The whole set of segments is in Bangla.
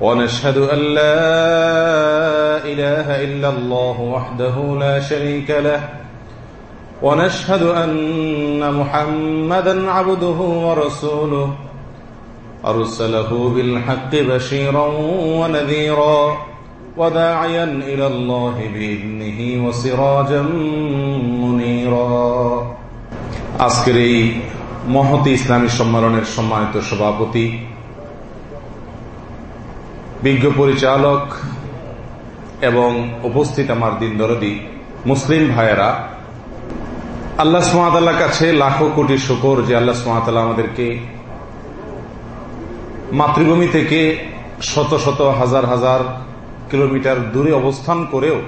ونشهد أن لا إله إلا الله وحده لا شريك له ونشهد أن محمدا عبده ورسوله أرسله بالحق بشيرا ونذيرا وداعيا إلى الله بإذنه وصراجا منيرا আজকের এই মহতি ইসলামী সম্মেলনের সম্মানিত সভাপতি বিজ্ঞ পরিচালক এবং উপস্থিত আমার দিন দরদি মুসলিম ভাইয়েরা, আল্লাহ সুমাতাল্লাহ কাছে লাখো কোটি শুকর যে আল্লাহ সুমাতাল্লাহ আমাদেরকে মাতৃভূমি থেকে শত শত হাজার হাজার কিলোমিটার দূরে অবস্থান করেও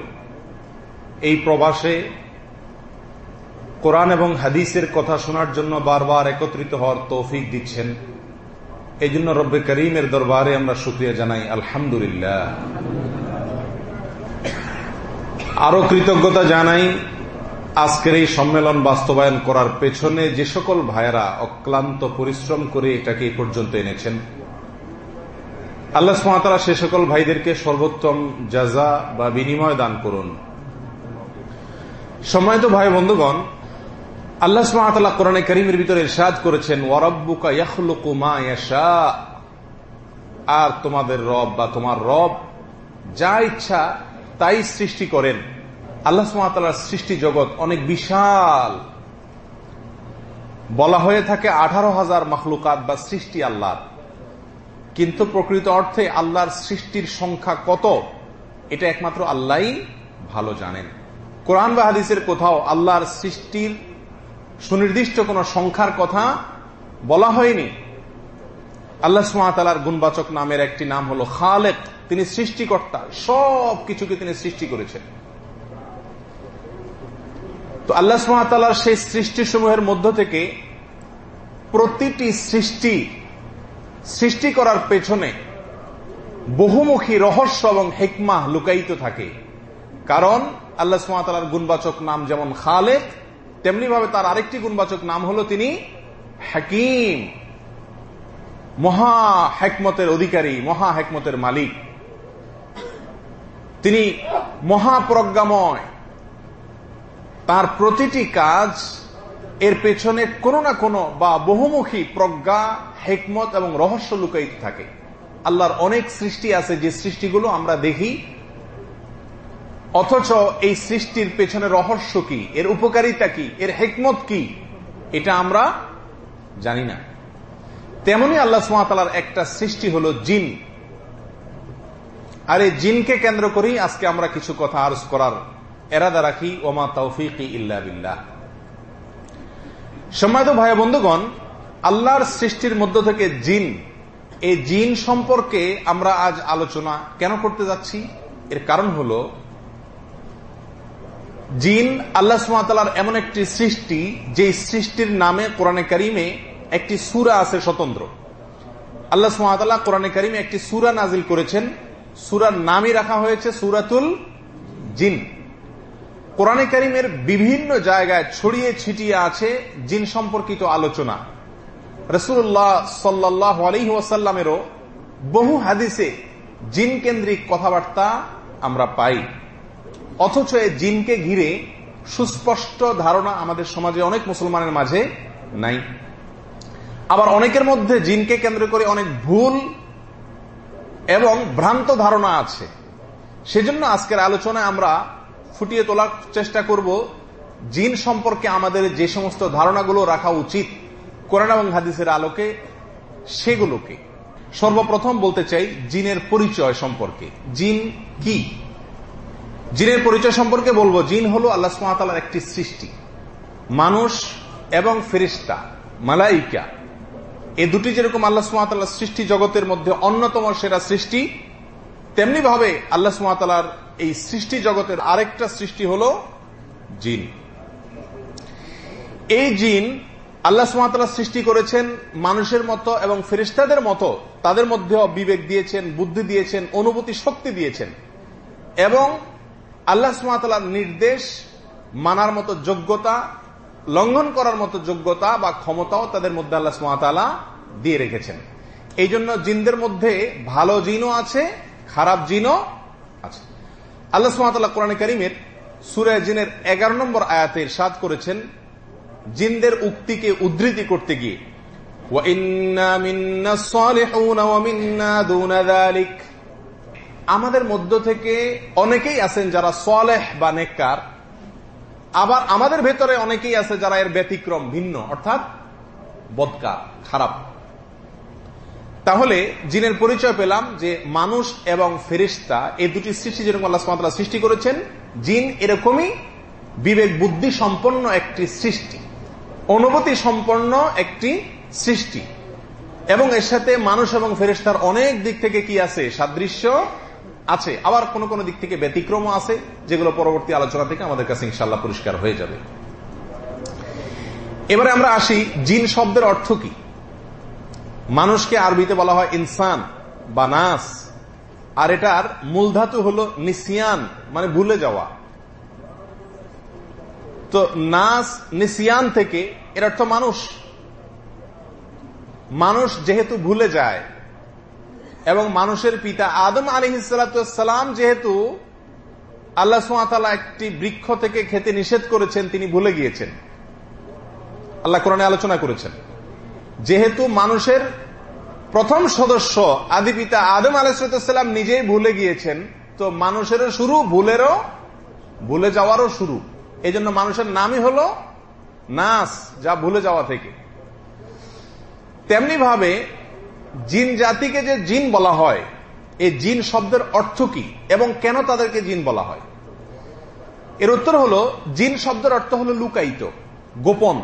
এই প্রবাসে কোরআন এবং হাদিসের কথা শোনার জন্য বারবার একত্রিত হওয়ার তৌফিক দিচ্ছেন। এই জন্য রব্বে করিমের দরবারে আমরা শুক্রিয়া জানাই, আলহামদুলিল্লাহ। আরও কৃতজ্ঞতা জানাই, আজকের এই সম্মেলন বাস্তবায়ন করার পেছনে যে সকল ভাইয়েরা অক্লান্ত পরিশ্রম করে এটাকে পর্যন্ত এনেছেন, আল্লাহ সে সকল ভাইদেরকে সর্বোত্তম জাজা বা বিনিময় দান করুন। সম্মানিত ভাই বন্ধুগণ আল্লাহ সুমাতাল্লাহ কোরআনে করিমের ভিতরে ইরশাদ করেছেন আর তোমাদের রব বা তোমার রব যা ইচ্ছা তাই সৃষ্টি করেন। আল্লাহ সুমাতাল্লাহর সৃষ্টি জগৎ অনেক বিশাল। বলা হয়ে থাকে আঠারো হাজার মখলুকাত বা সৃষ্টি আল্লাহর। কিন্তু প্রকৃত অর্থে আল্লাহর সৃষ্টির সংখ্যা কত, এটা একমাত্র আল্লাহ ভালো জানেন। কোরআন বা হাদিসের কোথাও আল্লাহর সৃষ্টির সুনির্দিষ্ট কোন সংখ্যার কথা বলা হয়নি। আল্লাহ সুমাতালার গুণবাচক নামের একটি নাম হলো খালেক। তিনি সৃষ্টিকর্তা। সব কিছুকে তিনি সৃষ্টি করেছেন। তো আল্লাহ সুমাতালার সেই সৃষ্টি সমূহের মধ্য থেকে প্রতিটি সৃষ্টি সৃষ্টি করার পেছনে বহুমুখী রহস্য এবং হেকমা লুকায়িত থাকে। কারণ আল্লাহ সুমাতালার গুণবাচক নাম যেমন খালেক তেমনি ভাবে তার আরেকটি গুণবাচক নাম হলো তিনি হাকিম। মহা হেকমতের অধিকারী, মহা হেকমতের মালিক। তিনি মহাপ্রজ্ঞাময়। তার প্রতিটি কাজ এর পেছনে কোনো না কোনো বা বহুমুখী প্রজ্ঞা, হেকমত এবং রহস্য লুকায়িত থাকে। আল্লাহর অনেক সৃষ্টি আছে, যে সৃষ্টিগুলো আমরা দেখি অথচ এই সৃষ্টির পেছনে রহস্য কি? এর উপকারিতা কি? এর হেকমত কি? এটা আমরা জানি না। তেমনি আল্লাহ সুমাতালার একটা সৃষ্টি হলো জিন। আর এই জিনকে কেন্দ্র করেই আজকে আমরা কিছু কথা আরজ করার এরাদা রাখি, ওমা তৌফিক ইল্লা বিল্লাহ। সম্মানিত ভাই বন্ধুগণ, আল্লাহর সৃষ্টির মধ্য থেকে জিন, এই জিন সম্পর্কে আমরা আজ আলোচনা কেন করতে যাচ্ছি? এর কারণ হলো জিন আল্লাহ সুমাতালার এমন একটি সৃষ্টি যে সৃষ্টির নামে কোরআনে কারিমে একটি সুরা আছে স্বতন্ত্র। আল্লাহ সুমাতাল্লাহ কোরআনে কারিমে একটি সুরা নাজিল করেছেন। সুরার নামই রাখা হয়েছে সুরাতুল জিন। কোরআনে কারিমের বিভিন্ন জায়গায় ছড়িয়ে ছিটিয়ে আছে জিন সম্পর্কিত আলোচনা। রসুল্লাহ সাল্লাহ আলহি ওয়াসাল্লামেরও বহু হাদিসে জিন কেন্দ্রিক কথাবার্তা আমরা পাই। অথচ এই জিনকে ঘিরে সুস্পষ্ট ধারণা আমাদের সমাজে অনেক মুসলমানের মাঝে নাই। আবার অনেকের মধ্যে জিনকে কেন্দ্র করে অনেক ভুল এবং ভ্রান্ত ধারণা আছে। সেজন্য আজকের আলোচনায় আমরা ফুটিয়ে তোলার চেষ্টা করব, জিন সম্পর্কে আমাদের যে সমস্ত ধারণাগুলো রাখা উচিত কোরআন এবং হাদিসের আলোকে, সেগুলোকে। সর্বপ্রথম বলতে চাই, জিনের পরিচয় সম্পর্কে। জিন কি? জিনের পরিচয় সম্পর্কে বলব, জিন হলো আল্লাহ সুমাতালার একটি সৃষ্টি। মানুষ এবং ফেরিস্তা, মালাইকা, এ দুটি যেরকম আল্লাহ সুমাতাল্লাহ সৃষ্টি জগতের মধ্যে অন্যতম সেরা সৃষ্টি তেমনি ভাবে আল্লাহ সুমাতালার এই সৃষ্টি জগতের আরেকটা সৃষ্টি হল জিন। এই জিন আল্লাহ সুমাতালা সৃষ্টি করেছেন মানুষের মতো এবং ফেরিস্তাদের মতো, তাদের মধ্যে বিবেক দিয়েছেন, বুদ্ধি দিয়েছেন, অনুভূতি শক্তি দিয়েছেন এবং আল্লাহ সুমাতালার নির্দেশ মানার মতো যোগ্যতা, লঙ্ঘন করার মতো যোগ্যতা বা ক্ষমতাও তাদের মধ্যে আল্লাহ সুমাতালা দিয়ে রেখেছেন। এই জন্য জিনদের মধ্যে ভালো জিনও আছে, খারাপ জিনও আছে। আল্লাহ সুমাতাল্লাহ কোরআন করিমের সুরে জিনের এগারো নম্বর আয়াতের সাদ করেছেন, জিনদের উক্তিকে উদ্ধৃতি করতে গিয়ে আমাদের মধ্য থেকে অনেকেই আছেন যারা সলেহ বা নেককার, আবার আমাদের ভেতরে অনেকেই আছে যারা এর ব্যতিক্রম ভিন্ন, অর্থাৎ বদকা খারাপ। তাহলে জিনের পরিচয় পেলাম যে মানুষ এবং ফেরিস্তা, এই দুটি সৃষ্টি যেরকম আল্লাহ সুমাতাল্লাহ সৃষ্টি করেছেন, জিন এরকমই বিবেক বুদ্ধি সম্পন্ন একটি সৃষ্টি, অনুভূতি সম্পন্ন একটি সৃষ্টি। এবং এর সাথে মানুষ এবং ফেরিস্তার অনেক দিক থেকে কি আছে? সাদৃশ্য আছে। আবার কোন কোন দিক থেকে ব্যতিক্রমও আছে, যেগুলো পরবর্তী আলোচনা থেকে আমাদের কাছে ইনশাল্লাহ পরিষ্কার হয়ে যাবে। এবারে আমরা আসি, জিন শব্দের অর্থ কি? মানুষকে আরবিতে বলা হয় ইনসান বা নাস। আর এটার মূলধাতু হলো নিসিয়ান মানে ভুলে যাওয়া। তো নাস নিসিয়ান থেকে এর অর্থ মানুষ। মানুষ যেহেতু ভুলে যায় এবং মানুষের পিতা আদম আলী হিসালাম যেহেতু আল্লাহ সুমাতালা একটি বৃক্ষ থেকে খেতে নিষেধ করেছেন, তিনি ভুলে গিয়েছেন। আল্লাহ কোরআনে আলোচনা করেছেন। যেহেতু মানুষের প্রথম সদস্য আদি পিতা আদম আলাইসালাম নিজেই ভুলে গিয়েছেন, তো মানুষেরও শুরু, ভুলেরও, ভুলে যাওয়ারও শুরু। এই জন্য মানুষের নামই হল নাস, যা ভুলে যাওয়া থেকে। তেমনি ভাবে জিন জাতিকে যে জিন বলা হয় এই জিন শব্দের অর্থ কি এবং কেন তাদেরকে জিন বলা হয়? এর উত্তর হলো, জিন শব্দের অর্থ হলো লুকায়িত, গোপন,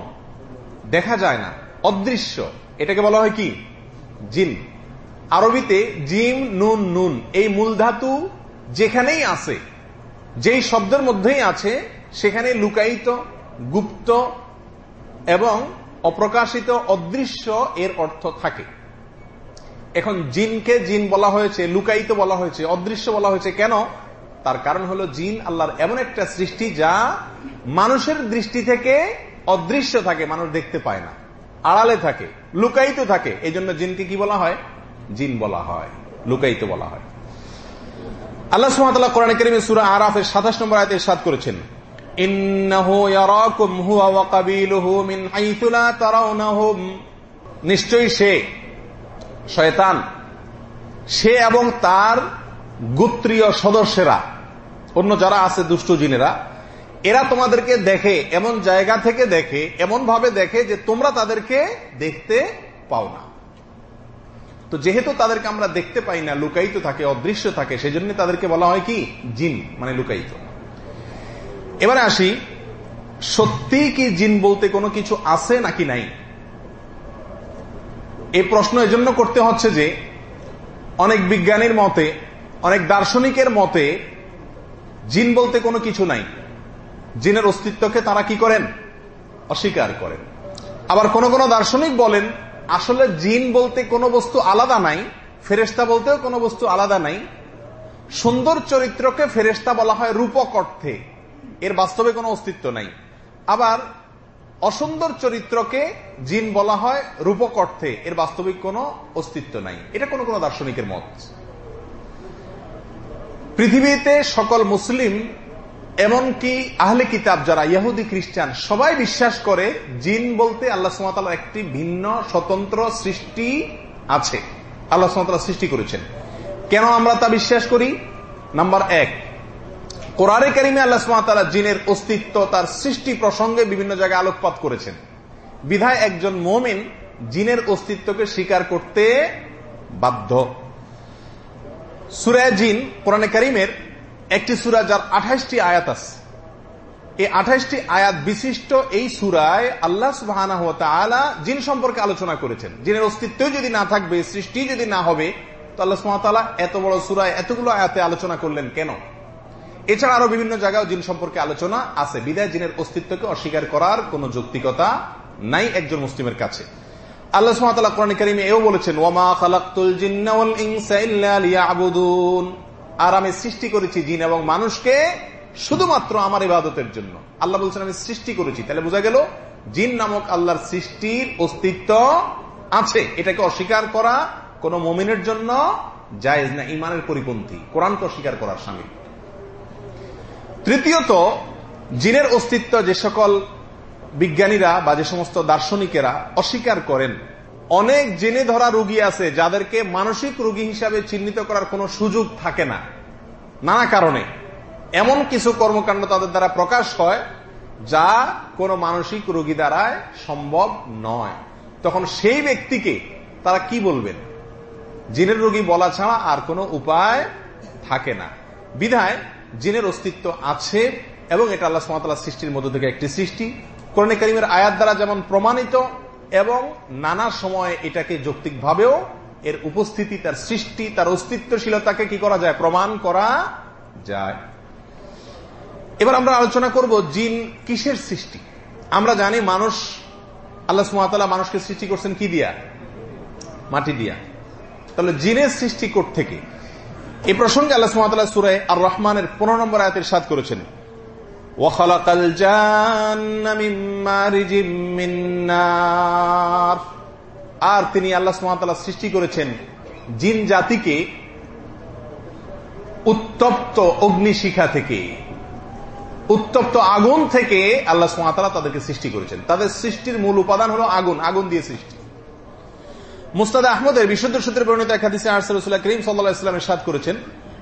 দেখা যায় না, অদৃশ্য। এটাকে বলা হয় কি? জিন। আরবিতে জিম, নুন নুন, এই মূল ধাতু যেখানেই আছে, যেই শব্দের মধ্যেই আছে, সেখানে লুকায়িত, গুপ্ত এবং অপ্রকাশিত, অদৃশ্য এর অর্থ থাকে। এখন জিনকে জিন বলা হয়েছে, লুকায়িত বলা হয়েছে, অদৃশ্য বলা হয়েছে। কেন? তার কারণ হলো জিন আল্লাহর এমন একটা সৃষ্টি যা মানুষের দৃষ্টি থেকে অদৃশ্য থাকে, মানুষ দেখতে পায় না। আড়ালে থাকে, লুকায়িত থাকে। এই জন্য জিনকে কি বলা হয়? জিন বলা হয়, লুকায়িত বলা হয়। আল্লাহ সুহামতাল্লাহ কোরআন করিমে সুরা আরাফের সাতাশ নম্বর আয়তে সাদ করেছেন নিশ্চয়ই সে শয়তান, সে এবং তার গোত্রীয় সদস্যেরা, অন্য যারা আছে দুষ্ট জিনেরা, এরা তোমাদেরকে দেখে, এমন জায়গা থেকে দেখে, এমন ভাবে দেখে যে তোমরা তাদেরকে দেখতে পাও না। তো যেহেতু তাদেরকে আমরা দেখতে পাই না, লুকায়িত থাকে, অদৃশ্য থাকে, সেজন্য তাদেরকে বলা হয় কি? জিন মানে লুকায়িত। এবারে আসি, সত্যি কি জিন বলতে কোনো কিছু আছে নাকি নাই? এই প্রশ্ন এজন্য করতে হচ্ছে যে, অনেক বিজ্ঞানীর মতে, অনেক দার্শনিকের মতে, জিন বলতে কোনো কিছু নাই। জিনের অস্তিত্বকে তারা কি করেন? অস্বীকার করেন। আবার কোন কোন দার্শনিক বলেন, আসলে জিন বলতে কোনো বস্তু আলাদা নাই ফেরেস্তা বলতেও কোনো বস্তু আলাদা নাই। সুন্দর চরিত্রকে ফেরেস্তা বলা হয় রূপক অর্থে। এর বাস্তবে কোনো অস্তিত্ব নাই। আবার অসুন্দর চরিত্রকে জিন বলা হয় রূপক অর্থে এর বাস্তবিক কোনো অস্তিত্ব নাই। এটা কোন কোন দার্শনিকের মত। পৃথিবীতে সকল মুসলিম, এমনকি আহলে কিতাব যারা ইয়াহুদি খ্রিস্টান, সবাই বিশ্বাস করে জিন বলতে আল্লাহ সুমাতার একটি ভিন্ন স্বতন্ত্র সৃষ্টি আছে। আল্লাহ সুমাতালা সৃষ্টি করেছেন। কেন আমরা তা বিশ্বাস করি? নাম্বার এক কোরআনে কারিমে আল্লাহ সুমাতালা জিনের অস্তিত্ব, তার সৃষ্টি প্রসঙ্গে বিভিন্ন জায়গায় আলোকপাত করেছেন। বিধায় একজন মোমিন জিনের অস্তিত্বকে স্বীকার করতে বাধ্য। সুরায় জিন কোরআনে কারিমের একটি সুরা যার আঠাইশটি আয়াত আছে। এই আঠাইশটি আয়াত বিশিষ্ট এই সুরায় আল্লাহ সুবাহ জিন সম্পর্কে আলোচনা করেছেন। জিনের অস্তিত্ব যদি না থাকবে, সৃষ্টি যদি না হবে, তো আল্লাহ সুমাতালা এত বড় সুরায় এতগুলো আয়াতে আলোচনা করলেন কেন? এছাড়া আরও বিভিন্ন জায়গায় জিন সম্পর্কে আলোচনা আছে। বিদায় জিনের অস্তিত্বকে অস্বীকার করার কোন যৌক্তিকতা নাই একজন মুসলিমের কাছে। আল্লাহ বলেছেন আর আমি সৃষ্টি করেছি জিন এবং মানুষকে শুধুমাত্র আমার ইবাদতের জন্য। আল্লাহ বলছেন, আমি সৃষ্টি করেছি। তাহলে বোঝা গেল, জিন নামক আল্লাহর সৃষ্টির অস্তিত্ব আছে। এটাকে অস্বীকার করা কোন মমিনের জন্য জায়েজ না ইমানের পরিপন্থী। কোরআনকে অস্বীকার করার সামিল। তৃতীয়ত, জিনের অস্তিত্ব যে সকল বিজ্ঞানীরা বা যে সমস্ত দার্শনিকেরা অস্বীকার করেন, অনেক জেনে ধরা রোগী আছে যাদেরকে মানসিক রোগী হিসাবে চিহ্নিত করার কোনো সুযোগ থাকে না। নানা কারণে। এমন কিছু কর্মকাণ্ড তাদের দ্বারা প্রকাশ হয় যা কোনো মানসিক রোগী দ্বারায় সম্ভব নয়। তখন সেই ব্যক্তিকে তারা কি বলবেন? জিনের রোগী বলা ছাড়া আর কোনো উপায় থাকে না। বিধায় জিনের অস্তিত্ব আছে এবং এটা আল্লাহ সুমাতাল্লাহ সৃষ্টির মধ্য থেকে একটি সৃষ্টি। কোরআন করিমের আয়াত দ্বারা যেমন প্রমাণিত এবং নানা সময় এটাকে যৌক্তিকভাবেও এর উপস্থিতি, তার সৃষ্টি, তার অস্তিত্বশীলতাকে কি করা যায়? প্রমাণ করা যায়। এবার আমরা আলোচনা করব জিন কিসের সৃষ্টি? আমরা জানি মানুষ, আল্লাহ সুমাতাল্লাহ মানুষকে সৃষ্টি করছেন কি দিয়া? মাটি দিয়া। তাহলে জিনের সৃষ্টি থেকে এই প্রসঙ্গে আল্লাহ সুমাতাল্লাহ সুরায় আর রহমানের পনেরো নম্বর আয়াতের সাথ করেছেন। আর তিনি আল্লাহ সুমাতাল্লাহ সৃষ্টি করেছেন জিন জাতিকে উত্তপ্ত অগ্নিশিখা থেকে, উত্তপ্ত আগুন থেকে আল্লাহ সুমাতালা তাদেরকে সৃষ্টি করেছেন। তাদের সৃষ্টির মূল উপাদান হলো আগুন আগুন দিয়ে সৃষ্টি। মুস্তাদ আহমদের বিশুদ্ধ সূত্রে বর্ণিত এক হাদিসে আরসাল্লাহ করিম সাল্লাহ ইসলামের সাদ করেছেন,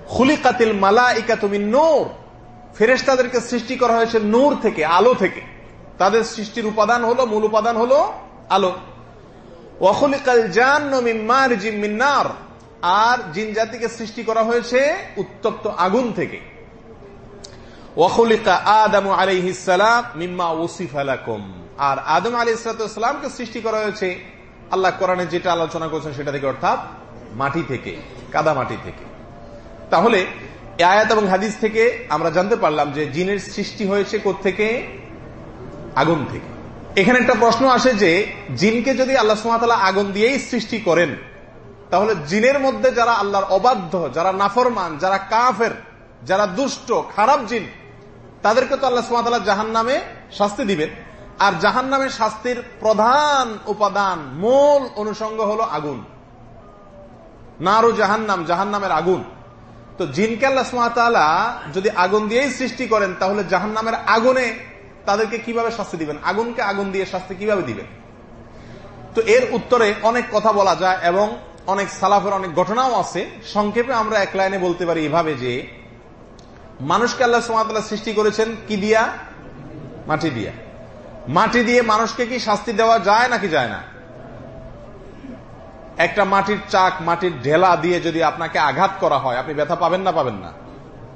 খুলিকাতিল মালা ইকা তুমি নোর। ফেরেস্তাদেরকে সৃষ্টি করা হয়েছে নূর থেকে, আলো থেকে। তাদের সৃষ্টির উপাদান হলো, মূল উপাদান হলো আলো। ওয়াখলিকাল জান মিন্নার আর জিন জাতিকে সৃষ্টি করা হয়েছে উত্তপ্ত আগুন থেকে। ওয়াখলিকা আদম আলাইহিসালাম মিম্মা ওসিফ আলাকুম আর আদম আলী ইসলাতামকে সৃষ্টি করা হয়েছে আল্লাহ কোরআনে যেটা আলোচনা করছেন সেটা থেকে অর্থাৎ মাটি থেকে, কাদা মাটি থেকে। তাহলে আয়াত এবং হাদিস থেকে আমরা জানতে পারলাম যে জিনের সৃষ্টি হয়েছে থেকে আগুন থেকে। এখানে একটা প্রশ্ন আসে যে জিনকে যদি আল্লাহ সুমাতালা আগুন দিয়েই সৃষ্টি করেন, তাহলে জিনের মধ্যে যারা আল্লাহর অবাধ্য, যারা নাফরমান, যারা কাফের, যারা দুষ্ট, খারাপ জিন, তাদেরকে তো আল্লাহ সুমাতালা জাহান নামে শাস্তি দিবেন। আর জাহান নামের শাস্তির প্রধান উপাদান, মূল অনুষঙ্গ হলো আগুন। নারু জাহান্নাম জাহান নামের আগুন। তো জিনকে আল্লাহ যদি আগুন দিয়েই সৃষ্টি করেন, তাহলে জাহান নামের আগুনে তাদেরকে কীভাবে শাস্তি দিবেন? আগুনকে আগুন দিয়ে শাস্তি কীভাবে দিবেন? তো এর উত্তরে অনেক কথা বলা যায় এবং অনেক সালাফের অনেক ঘটনাও আছে। সংক্ষেপে আমরা এক লাইনে বলতে পারি এভাবে যে, মানুষকে আল্লাহ সুমাতাল্লাহ সৃষ্টি করেছেন কি দিয়া? মাটি দিয়া। মাটি দিয়ে মানুষকে কি শাস্তি দেওয়া যায় নাকি যায় না? একটা মাটির চাক, মাটির ঢেলা দিয়ে যদি আপনাকে আঘাত করা হয়, আপনি ব্যথা পাবেন না পাবেন না।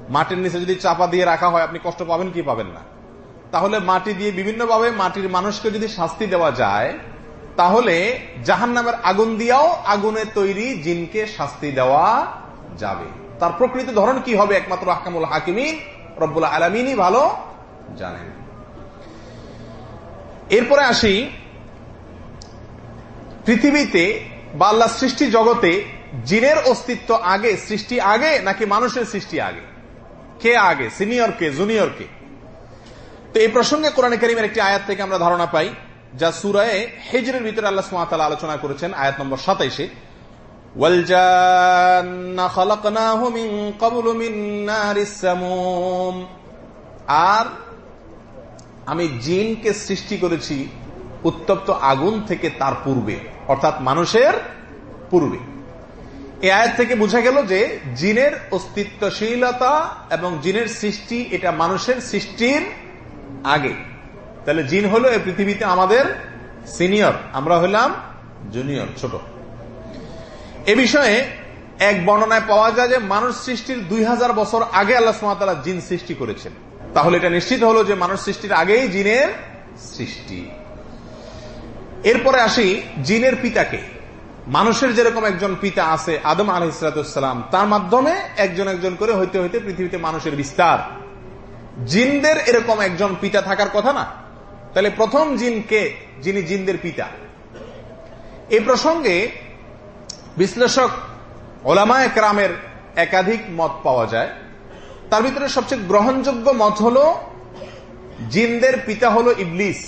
মাটির নিচে যদি চাপা দিয়ে রাখা হয়, আপনি কষ্ট পাবেন কি পাবেন না? তাহলে মাটি দিয়ে বিভিন্নভাবে মাটির মানুষকে যদি শাস্তি দেওয়া যায়, তাহলে জাহান নামের আগুন দিয়াও আগুনের তৈরি জিনকে শাস্তি দেওয়া যাবে। তার প্রকৃত ধরন কি হবে একমাত্র হাকামুল হাকিমিন? রব্বুল আলমিনই ভালো জানেন। এরপরে আসি, পৃথিবীতে বা আল্লাহ সৃষ্টি জগতে জিনের অস্তিত্ব আগে, সৃষ্টি আগে, নাকি মানুষের সৃষ্টি আগে? কে আগে? সিনিয়র কে? জুনিয়র কে? তো এই প্রসঙ্গে কোরআন করিমের একটি আয়াত থেকে আমরা ধারণা পাই, যা সুরায় হেজরের ভিতরে আল্লাহ সুমাতালা আলোচনা করেছেন, আয়াত নম্বর সাতাইশে। আর আমি জিনকে সৃষ্টি করেছি উত্তপ্ত আগুন থেকে তার পূর্বে, অর্থাৎ মানুষের পূর্বে। এ আয়ের থেকে বোঝা গেল যে জিনের অস্তিত্বশীলতা এবং জিনের সৃষ্টি এটা মানুষের সৃষ্টির আগে। তাহলে জিন হলো এই পৃথিবীতে আমাদের সিনিয়র, আমরা হইলাম জুনিয়র, ছোট। এ বিষয়ে এক বর্ণনায় পাওয়া যায় যে মানুষ সৃষ্টির দুই হাজার বছর আগে আল্লাহ সুমাতালা জিন সৃষ্টি করেছেন। তাহলে এটা নিশ্চিত হলো যে মানুষ সৃষ্টির আগেই জিনের সৃষ্টি। এরপরে আসি, জিনের পিতাকে। মানুষের যেরকম একজন পিতা আছে, আদম আলহিসাম তার মাধ্যমে একজন একজন করে হইতে হইতে পৃথিবীতে মানুষের বিস্তার। জিনদের এরকম একজন পিতা থাকার কথা না। তাহলে প্রথম জিন কে? যিনি জিনদের পিতা। এই প্রসঙ্গে বিশ্লেষক ওলামা একরামের একাধিক মত পাওয়া যায়। তার ভিতরে সবচেয়ে গ্রহণযোগ্য মত হল, জিনদের পিতা হল ইবলিস।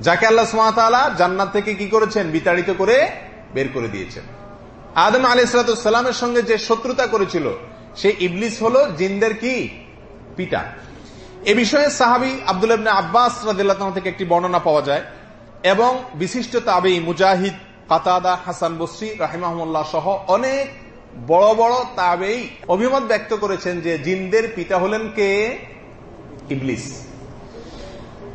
যাকে আল্লাহ সুমাতালা জান্নাত থেকে কি করেছেন? বিতাড়িত করে বের করে দিয়েছেন। আদম আলী সালামের সঙ্গে যে শত্রুতা করেছিল, সে ইবলিস হল জিনদের কি? পিতা। এ বিষয়ে সাহাবি আব্দুল আব্বাস থেকে একটি বর্ণনা পাওয়া যায় এবং বিশিষ্ট তাবেই মুজাহিদ, কাতাদা, হাসান বসরি রাহিমাহমুল্লাহ সহ অনেক বড় বড় তাবেই অভিমত ব্যক্ত করেছেন যে জিনদের পিতা হলেন কে? ইবলিস।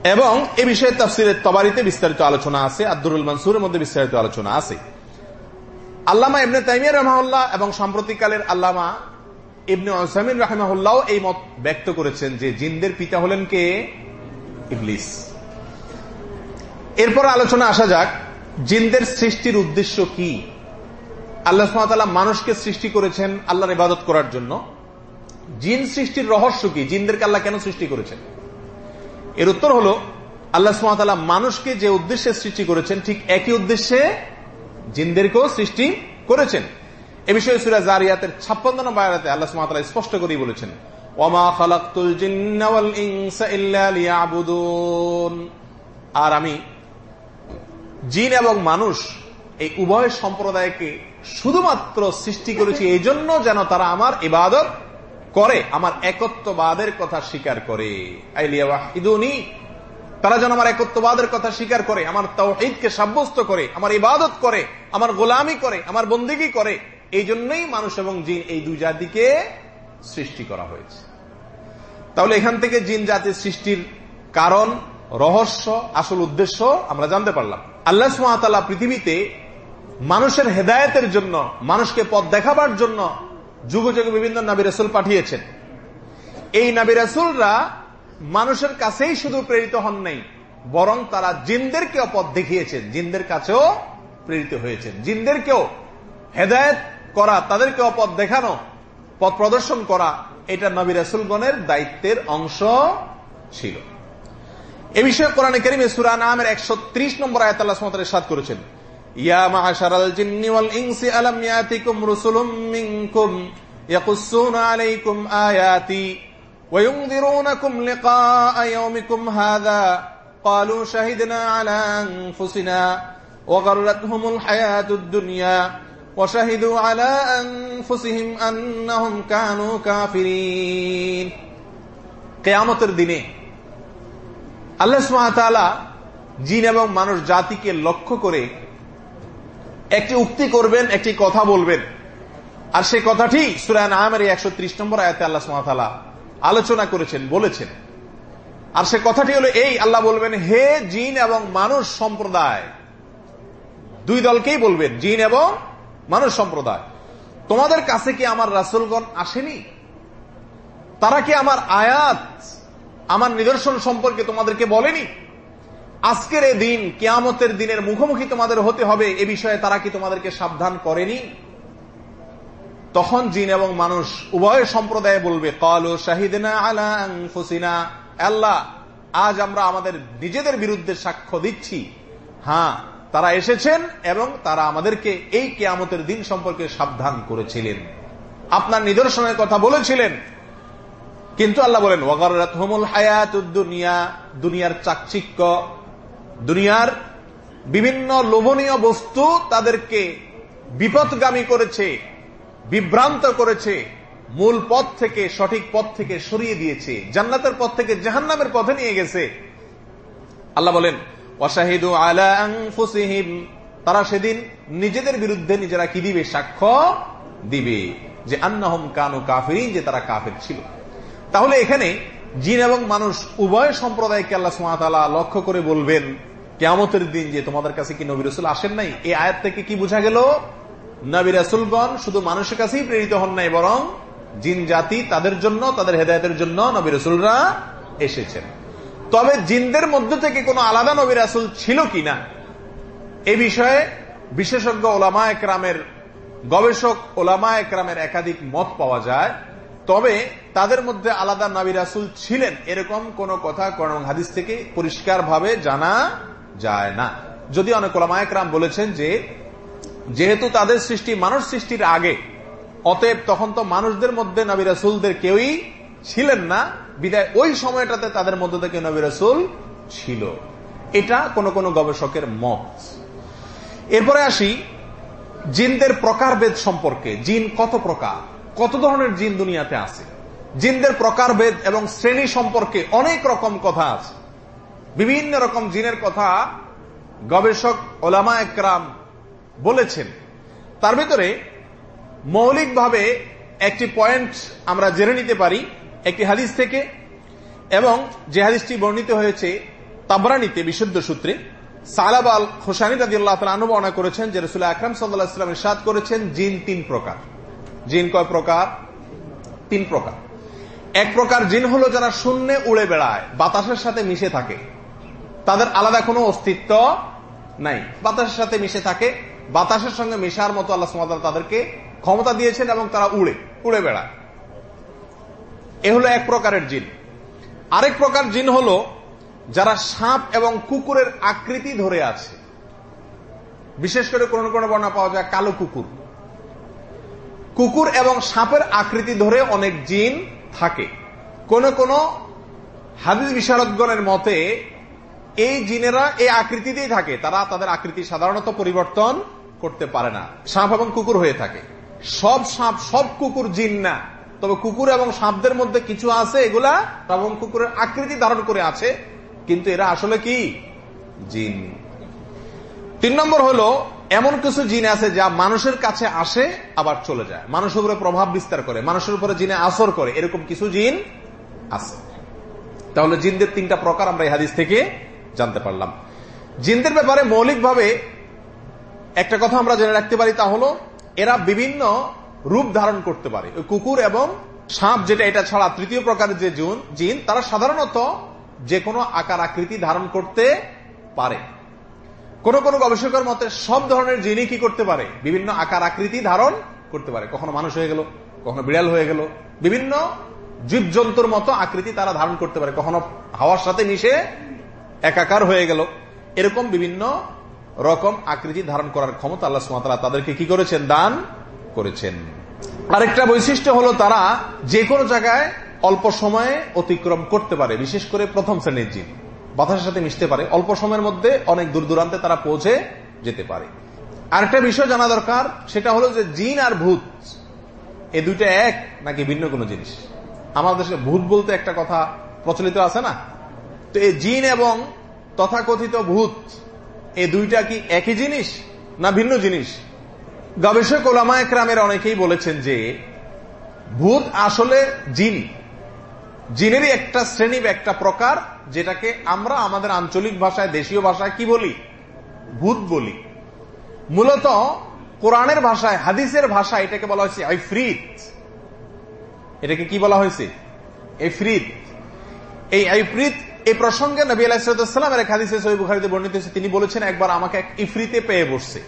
এবং এ বিষয়ে তফসিরের তবারিতে বিস্তারিত আলোচনা আছে আব্দুল মনসুরের মধ্যে বিস্তারিত আলোচনা আছে। আল্লামা ইবনে তাইমিয়া রহমাউল্লাহ এবং সাম্প্রতিককালের আল্লামা ইবনে ওসামিন রাহমাহুল্লাহ এই মত ব্যক্ত করেছেন যে জিনদের পিতা হলেন কে? ইবলিস। এরপর আলোচনা আসা যাক, জিনদের সৃষ্টির উদ্দেশ্য কি? আল্লাহ মানুষকে সৃষ্টি করেছেন আল্লাহর ইবাদত করার জন্য। জিন সৃষ্টির রহস্য কি? জিনদেরকে আল্লাহ কেন সৃষ্টি করেছেন? এর উত্তর হলো, আল্লাহ সুমাতালা মানুষকে যে উদ্দেশ্যে সৃষ্টি করেছেন, ঠিক একই উদ্দেশ্যে জিনদেরকেও সৃষ্টি করেছেন। এ বিষয়ে সুরা জারিয়াতের ছাপ্পান্ন নম্বর আল্লাহ সুমাতালা স্পষ্ট করেই বলেছেন আর আমি, জিন এবং মানুষ এই উভয় সম্প্রদায়কে শুধুমাত্র সৃষ্টি করেছি এই জন্য যেন তারা আমার ইবাদত করে, আমার একত্ববাদের কথা স্বীকার করে। তারা যেন আমার একত্ববাদের কথা স্বীকার করে, আমার তৌহিদকে সাব্যস্ত করে, আমার ইবাদত করে, আমার গোলামি করে, আমার বন্দিগি করে। এই জন্যই মানুষ এবং জিন এই দুই জাতিকে সৃষ্টি করা হয়েছে। তাহলে এখান থেকে জিন জাতির সৃষ্টির কারণ, রহস্য, আসল উদ্দেশ্য আমরা জানতে পারলাম। আল্লাহ সুমাতাল্লাহ পৃথিবীতে মানুষের হেদায়তের জন্য, মানুষকে পথ দেখাবার জন্য যুগ যুগে বিভিন্ন নাবি রসুল পাঠিয়েছেন। এই নাবি রসুলরা মানুষের কাছেই শুধু প্রেরিত হন নাই, বরং তারা জিনদেরকেও পথ দেখিয়েছেন, জিনদের কাছেও প্রেরিত হয়েছেন। জিনদেরকেও হেদায়ত করা, তাদেরকেও পথ দেখানো, পথ প্রদর্শন করা, এটা নবী রাসুলগণের দায়িত্বের অংশ ছিল। এ বিষয়ে কোরআনে করিমে সুরা নামের একশো ত্রিশ নম্বর আয়াত আল্লাহ সাদ করেছেন। ইয়া মাশারাল জিন্নি ওয়াল ইনসি আলাম ইয়াতিকুম রুসুলুম মিনকুম ইয়াকুসসুনা আলাইকুম আয়াতি وينذرونكم لقاء يومكم هذا قالوا شهدنا على أنفسنا وغرتهم الحياة الدنيا وشهدوا على أنفسهم أنهم كانوا كافرين কেয়ামতের দিনে আল্লাহ সুমাতালা জিন এবং মানুষ জাতিকে লক্ষ্য করে একটি উক্তি করবেন, একটি কথা বলবেন। আর সে কথাটি সুরায়ন আমের একশো ত্রিশ নম্বর আয়তে আল্লাহ সুমাতালা আলোচনা করেছেন, বলেছেন। আর সে কথাটি হলো এই, আল্লাহ বলবেন, হে জিন এবং মানুষ সম্প্রদায়। দুই দলকেই বলবেন, জিন এবং মানুষ সম্প্রদায়। তোমাদের কাছে কি আমার রাসুলগণ আসেনি? তারা কি আমার আয়াত, আমার নিদর্শন সম্পর্কে তোমাদেরকে বলেনি? আজকের এ দিন, কেয়ামতের দিনের মুখোমুখি তোমাদের হতে হবে, এ বিষয়ে তারা কি তোমাদেরকে সাবধান করেনি? তখন জিন এবং মানুষ উভয় সম্প্রদায় বলবে, কলো শাহিদিনা আলা ফুসিনা আল্লাহ, আজ আমরা আমাদের নিজেদের বিরুদ্ধে সাক্ষ্য দিচ্ছি। হ্যাঁ তারা এসেছেন এবং তারা আমাদেরকে এই কেয়ামতের দিন সম্পর্কে সাবধান করেছিলেন। আপনার নিদর্শনের কথা বলেছিলেন। কিন্তু আল্লাহ বলেন ওয়াগরুল হায়াত দুনিয়া। দুনিয়ার চাকচিক্য দুনিয়ার বিভিন্ন লোভনীয় বস্তু তাদেরকে বিপদগামী করেছে, বিভ্রান্ত করেছে, মূল পথ থেকে, সঠিক পথ থেকে সরিয়ে দিয়েছে, জান্নাতের পথ থেকে জাহান্নামের পথে নিয়ে গেছে। আল্লাহ বলেন অশাহিদু আলা তারা সেদিন নিজেদের বিরুদ্ধে নিজেরা কি দিবে? সাক্ষ্য দিবে, যে আন্নাহম কানু কাফির যে তারা কাফের ছিল। তাহলে এখানে জিন এবং মানুষ উভয় সম্প্রদায়কে আল্লাহ সুমাতালা লক্ষ্য করে বলবেন কেমতের দিন যে তোমাদের কাছে কি নবী রসুল আসেন নাই? এই আয়াত থেকে কি বোঝা গেল? নবী রাসুলগণ শুধু মানুষের কাছেই প্রেরিত হন নাই, বরং জিন জাতি তাদের জন্য, তাদের হেদায়তের জন্য নবী রসুলরা এসেছেন। তবে জিনদের মধ্যে থেকে কোনো আলাদা নবী রাসুল ছিল কিনা এ বিষয়ে বিশেষজ্ঞ ওলামা একরামের, গবেষক ওলামা একরামের একাধিক মত পাওয়া যায়। তবে তাদের মধ্যে আলাদা নাবি রাসুল ছিলেন, এরকম কোন কথা কোন হাদিস থেকে পরিষ্কার ভাবে জানা যায় না। যদি অনেক ওলামা একরাম বলেছেন যে, যেহেতু তাদের সৃষ্টি মানুষ সৃষ্টির আগে, অতএব তখন তো মানুষদের মধ্যে নবী রাসুলদের কেউই ছিলেন না। বিদায় ওই সময়টাতে তাদের মধ্যে থেকে নবী রাসুল ছিল। এটা কোন কোন গবেষকের মত। এরপরে আসি, জিনদের প্রকারভেদ সম্পর্কে। জিন কত প্রকার? কত ধরনের জিন দুনিয়াতে আছে? জিনদের প্রকারভেদ এবং শ্রেণি সম্পর্কে অনেক রকম কথা আছে। বিভিন্ন রকম জিনের কথা গবেষক ওলামা একরাম বলেছেন। তার ভিতরে মৌলিকভাবে একটি পয়েন্ট আমরা জেনে নিতে পারি, একটি হাদিস থেকে, এবং যে হাদিসটি বর্ণিত হয়েছে তাবরানিতে, বিশুদ্ধ সূত্রে। সালাব আল হোসানি রাজি আল্লাহ অনুবর্ণনা করেছেন যে রসুল আকরাম সাল্লাহ ইসলাম ইসাদ করেছেন, জিন তিন প্রকার। জিন কয় প্রকার? তিন প্রকার। এক প্রকার জিন হলো যারা শূন্যে উড়ে বেড়ায়, বাতাসের সাথে মিশে থাকে। তাদের আলাদা কোনো অস্তিত্ব নাই। বাতাসের সাথে মিশে থাকে। বাতাসের সঙ্গে মিশার মতো আল্লাহ সুমাদ তাদেরকে ক্ষমতা দিয়েছেন এবং তারা উড়ে উড়ে বেড়ায়। এ হলো এক প্রকারের জিন। আরেক প্রকার জিন হলো যারা সাপ এবং কুকুরের আকৃতি ধরে আছে। বিশেষ করে কোন কোন বর্ণা পাওয়া যায় কালো কুকুর। কুকুর এবং সাপের আকৃতি ধরে অনেক জিন থাকে। কোন কোন হাদিস বিশারদগণের মতে এই জিনেরা এই আকৃতিতেই থাকে। তারা তাদের আকৃতি সাধারণত পরিবর্তন করতে পারে না। সাপ এবং কুকুর হয়ে থাকে। সব সাপ, সব কুকুর জিন না। তবে কুকুর এবং সাপদের মধ্যে কিছু আছে, এগুলা এবং কুকুরের আকৃতি ধারণ করে আছে। কিন্তু এরা আসলে কি? জিন। তিন নম্বর হলো, এমন কিছু জিন আছে যা মানুষের কাছে আসে, আবার চলে যায়। মানুষের উপরে প্রভাব বিস্তার করে, মানুষের উপরে জিনে আসর করে। এরকম কিছু জিন আছে। তাহলে জিনদের তিনটা প্রকার আমরা এই হাদিস থেকে জানতে পারলাম। জিনদের ব্যাপারে মৌলিকভাবে একটা কথা আমরা জেনে রাখতে পারি তা হলো, এরা বিভিন্ন রূপ ধারণ করতে পারে। কুকুর এবং সাপ যেটা, এটা ছাড়া তৃতীয় প্রকারের যে জুন, জিন, তারা সাধারণত যে কোনো আকার আকৃতি ধারণ করতে পারে। কোন কোন গবেষকের মতে সব ধরনের জিনই কি করতে পারে? বিভিন্ন আকার আকৃতি ধারণ করতে পারে। কখনো মানুষ হয়ে গেল, কখনো বিড়াল হয়ে গেল। বিভিন্ন জীবজন্তুর মতো আকৃতি তারা ধারণ করতে পারে। কখনো হাওয়ার সাথে মিশে একাকার হয়ে গেল। এরকম বিভিন্ন রকম আকৃতি ধারণ করার ক্ষমতা আল্লাহ সুমাতারা তাদেরকে কি করেছেন? দান করেছেন। আরেকটা বৈশিষ্ট্য হলো তারা যে কোনো জায়গায় অল্প সময়ে অতিক্রম করতে পারে, বিশেষ করে প্রথম শ্রেণির জিন। বাতাসের সাথে মিশতে পারে। অল্প সময়ের মধ্যে অনেক দূর দূরান্তে তারা পৌঁছে যেতে পারে। আরেকটা বিষয় জানা দরকার, সেটা হলো যে জিন আর ভূত, এ দুইটা এক নাকি ভিন্ন কোনো জিনিস? আমাদের দেশে ভূত বলতে একটা কথা প্রচলিত আছে না? তো এই জিন এবং তথাকথিত ভূত এ দুইটা কি একই জিনিস না ভিন্ন জিনিস? গবেষক ওলামা একরামের অনেকেই বলেছেন যে ভূত আসলে জিন। জিনেরই একটা শ্রেণি একটা প্রকার যেটাকে আমরা আমাদের আঞ্চলিক ভাষায়, দেশীয় ভাষায় কি বলি? ভূত বলি। মূলত কোরআনের ভাষায়, হাদিসের ভাষায় এটাকে বলা হয়েছে আইফ্রিত। এটাকে কি বলা হয়েছে? এফ্রিত। এই আইফ্রিত এই প্রসঙ্গে নবী আলাহিসামের এক হাদিসে সহি বুখারিতে বর্ণিত হয়েছে, তিনি বলেছেন, একবার আমাকে এক ইফরিতে পেয়ে বসছে।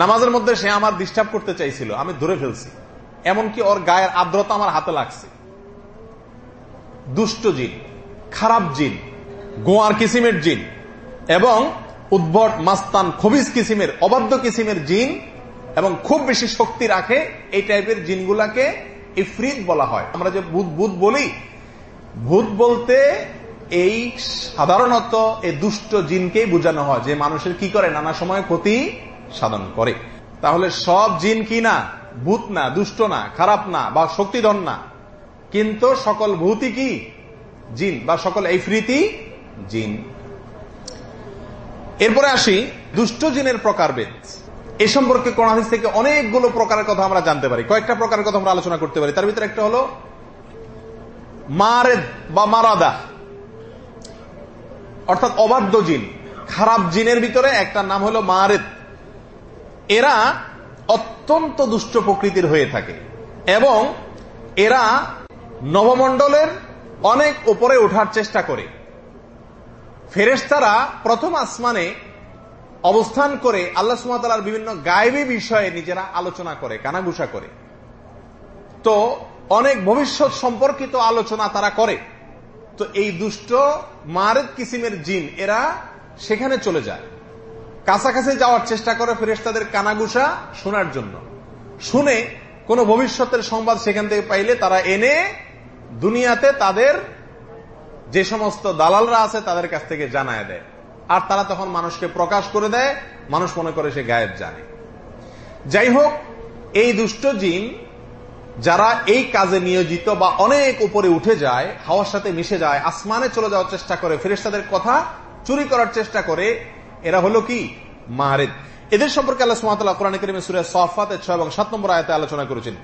নামাজের মধ্যে সে আমার ডিস্টার্ব করতে চাইছিল, আমি ধরে ফেলছি। এমনকি ওর গায়ের আর্দ্রতা আমার হাতে লাগছে। দুষ্ট জিন, খারাপ জিন, গোয়ার কিসিমের জিন এবং উদ্ভট মাস্তান খবিজ কিসিমের, অবাধ্য কিসিমের জিন এবং খুব বেশি শক্তি রাখে, এই টাইপের জিনগুলাকে ইফরিদ বলা হয়। আমরা যে ভূত ভূত বলি, ভূত বলতে এই সাধারণত এই দুষ্ট জিনকেই বোঝানো হয় যে মানুষের কি করে, নানা সময় ক্ষতি সাধন করে। তাহলে সব জিন কি না? ভূত না, দুষ্ট না, খারাপ না বা শক্তিধন না। কিন্তু সকল ভূতই কি? জিন বা সকল এই ফ্রীতি জিন। এরপরে আসি, দুষ্ট জিনের প্রকারভেদ। এ সম্পর্কে হাদিস থেকে অনেকগুলো প্রকারের কথা আমরা জানতে পারি। কয়েকটা প্রকারের কথা আমরা আলোচনা করতে পারি। তার ভিতরে একটা হলো মারেদ বা মারাদা। অর্থাৎ অবাধ্য জিন। খারাপ জিনের ভিতরে একটা নাম হলো মারেদ এরা অত্যন্ত দুষ্ট প্রকৃতির হয়ে থাকে এবং এরা নবমণ্ডলের অনেক উপরে ওঠার চেষ্টা করে। ফেরেস্তারা প্রথম আসমানে অবস্থান করে আল্লাহ সুমাতার বিভিন্ন গায়েবী বিষয়ে নিজেরা আলোচনা করে, কানাঘুষা করে। তো অনেক ভবিষ্যৎ সম্পর্কিত আলোচনা তারা করে। তো এই দুষ্ট মারেদ কিসিমের জিন, এরা সেখানে চলে যায়। কাছাকাছি যাওয়ার চেষ্টা করে ফেরেস্তাদের কানাগুসা শোনার জন্য। শুনে কোন ভবিষ্যতের সংবাদ সেখান থেকে পাইলে তারা এনে দুনিয়াতে তাদের যে সমস্ত দালালরা আছে তাদের কাছ থেকে জানায় দেয়। আর তারা তখন মানুষকে প্রকাশ করে দেয়, মানুষ মনে করে সে গায়েব জানে। যাই হোক, এই দুষ্ট জিন যারা এই কাজে নিয়োজিত বা অনেক উপরে উঠে যায়, হাওয়ার সাথে মিশে যায়, আসমানে চলে যাওয়ার চেষ্টা করে ফেরেস্তাদের কথা চুরি করার চেষ্টা করে, এরা হলো কি? মাহারেদ এদের সম্পর্কে আল্লাহ সুমাতাল্লাহ কোরআন করিমে সুরে সফাতে ছয় এবং সাত নম্বর আয়তে আলোচনা করেছেন।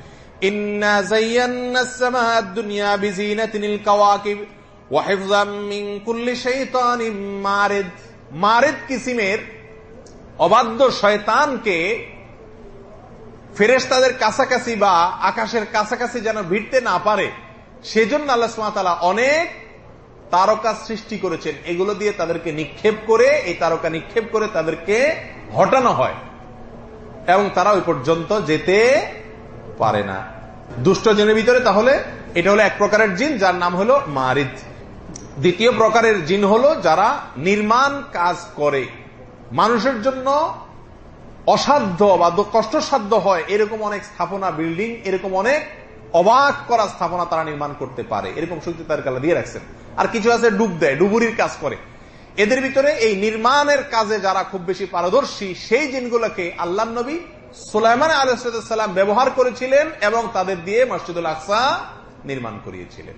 কিসিমের অবাধ্য শয়তানকে ফেরেস্তাদের কাছাকাছি বা আকাশের কাছাকাছি যেন ভিড়তে না পারে, সেজন্য আল্লাহ সুমাতালা অনেক তারকা সৃষ্টি করেছেন। এগুলো দিয়ে তাদেরকে নিক্ষেপ করে, এই তারকা নিক্ষেপ করে তাদেরকে হটানো হয়। এবং তারা ওই পর্যন্ত যেতে পারে না। দুষ্ট জিনের ভিতরে তাহলে এটা হলো এক প্রকারের জিন, যার নাম হলো মারিদ। দ্বিতীয় প্রকারের জিন হলো যারা নির্মাণ কাজ করে। মানুষের জন্য অসাধ্য বা কষ্টসাধ্য হয়, এরকম অনেক স্থাপনা বিল্ডিং এরকম অনেক অবাক করা স্থাপনা তারা নির্মাণ করতে পারে। এরকম শক্তি তার কালা দিয়ে রাখছেন। আর কিছু আছে ডুব দেয়, ডুবুরির কাজ করে। এদের ভিতরে এই নির্মাণের কাজে যারা খুব বেশি পারদর্শী, সেই জিনগুলোকে আল্লাহ নবী সুলাইমান আলাইসাল্লাম ব্যবহার করেছিলেন এবং তাদের দিয়ে মসজিদুল আকসা নির্মাণ করিয়েছিলেন।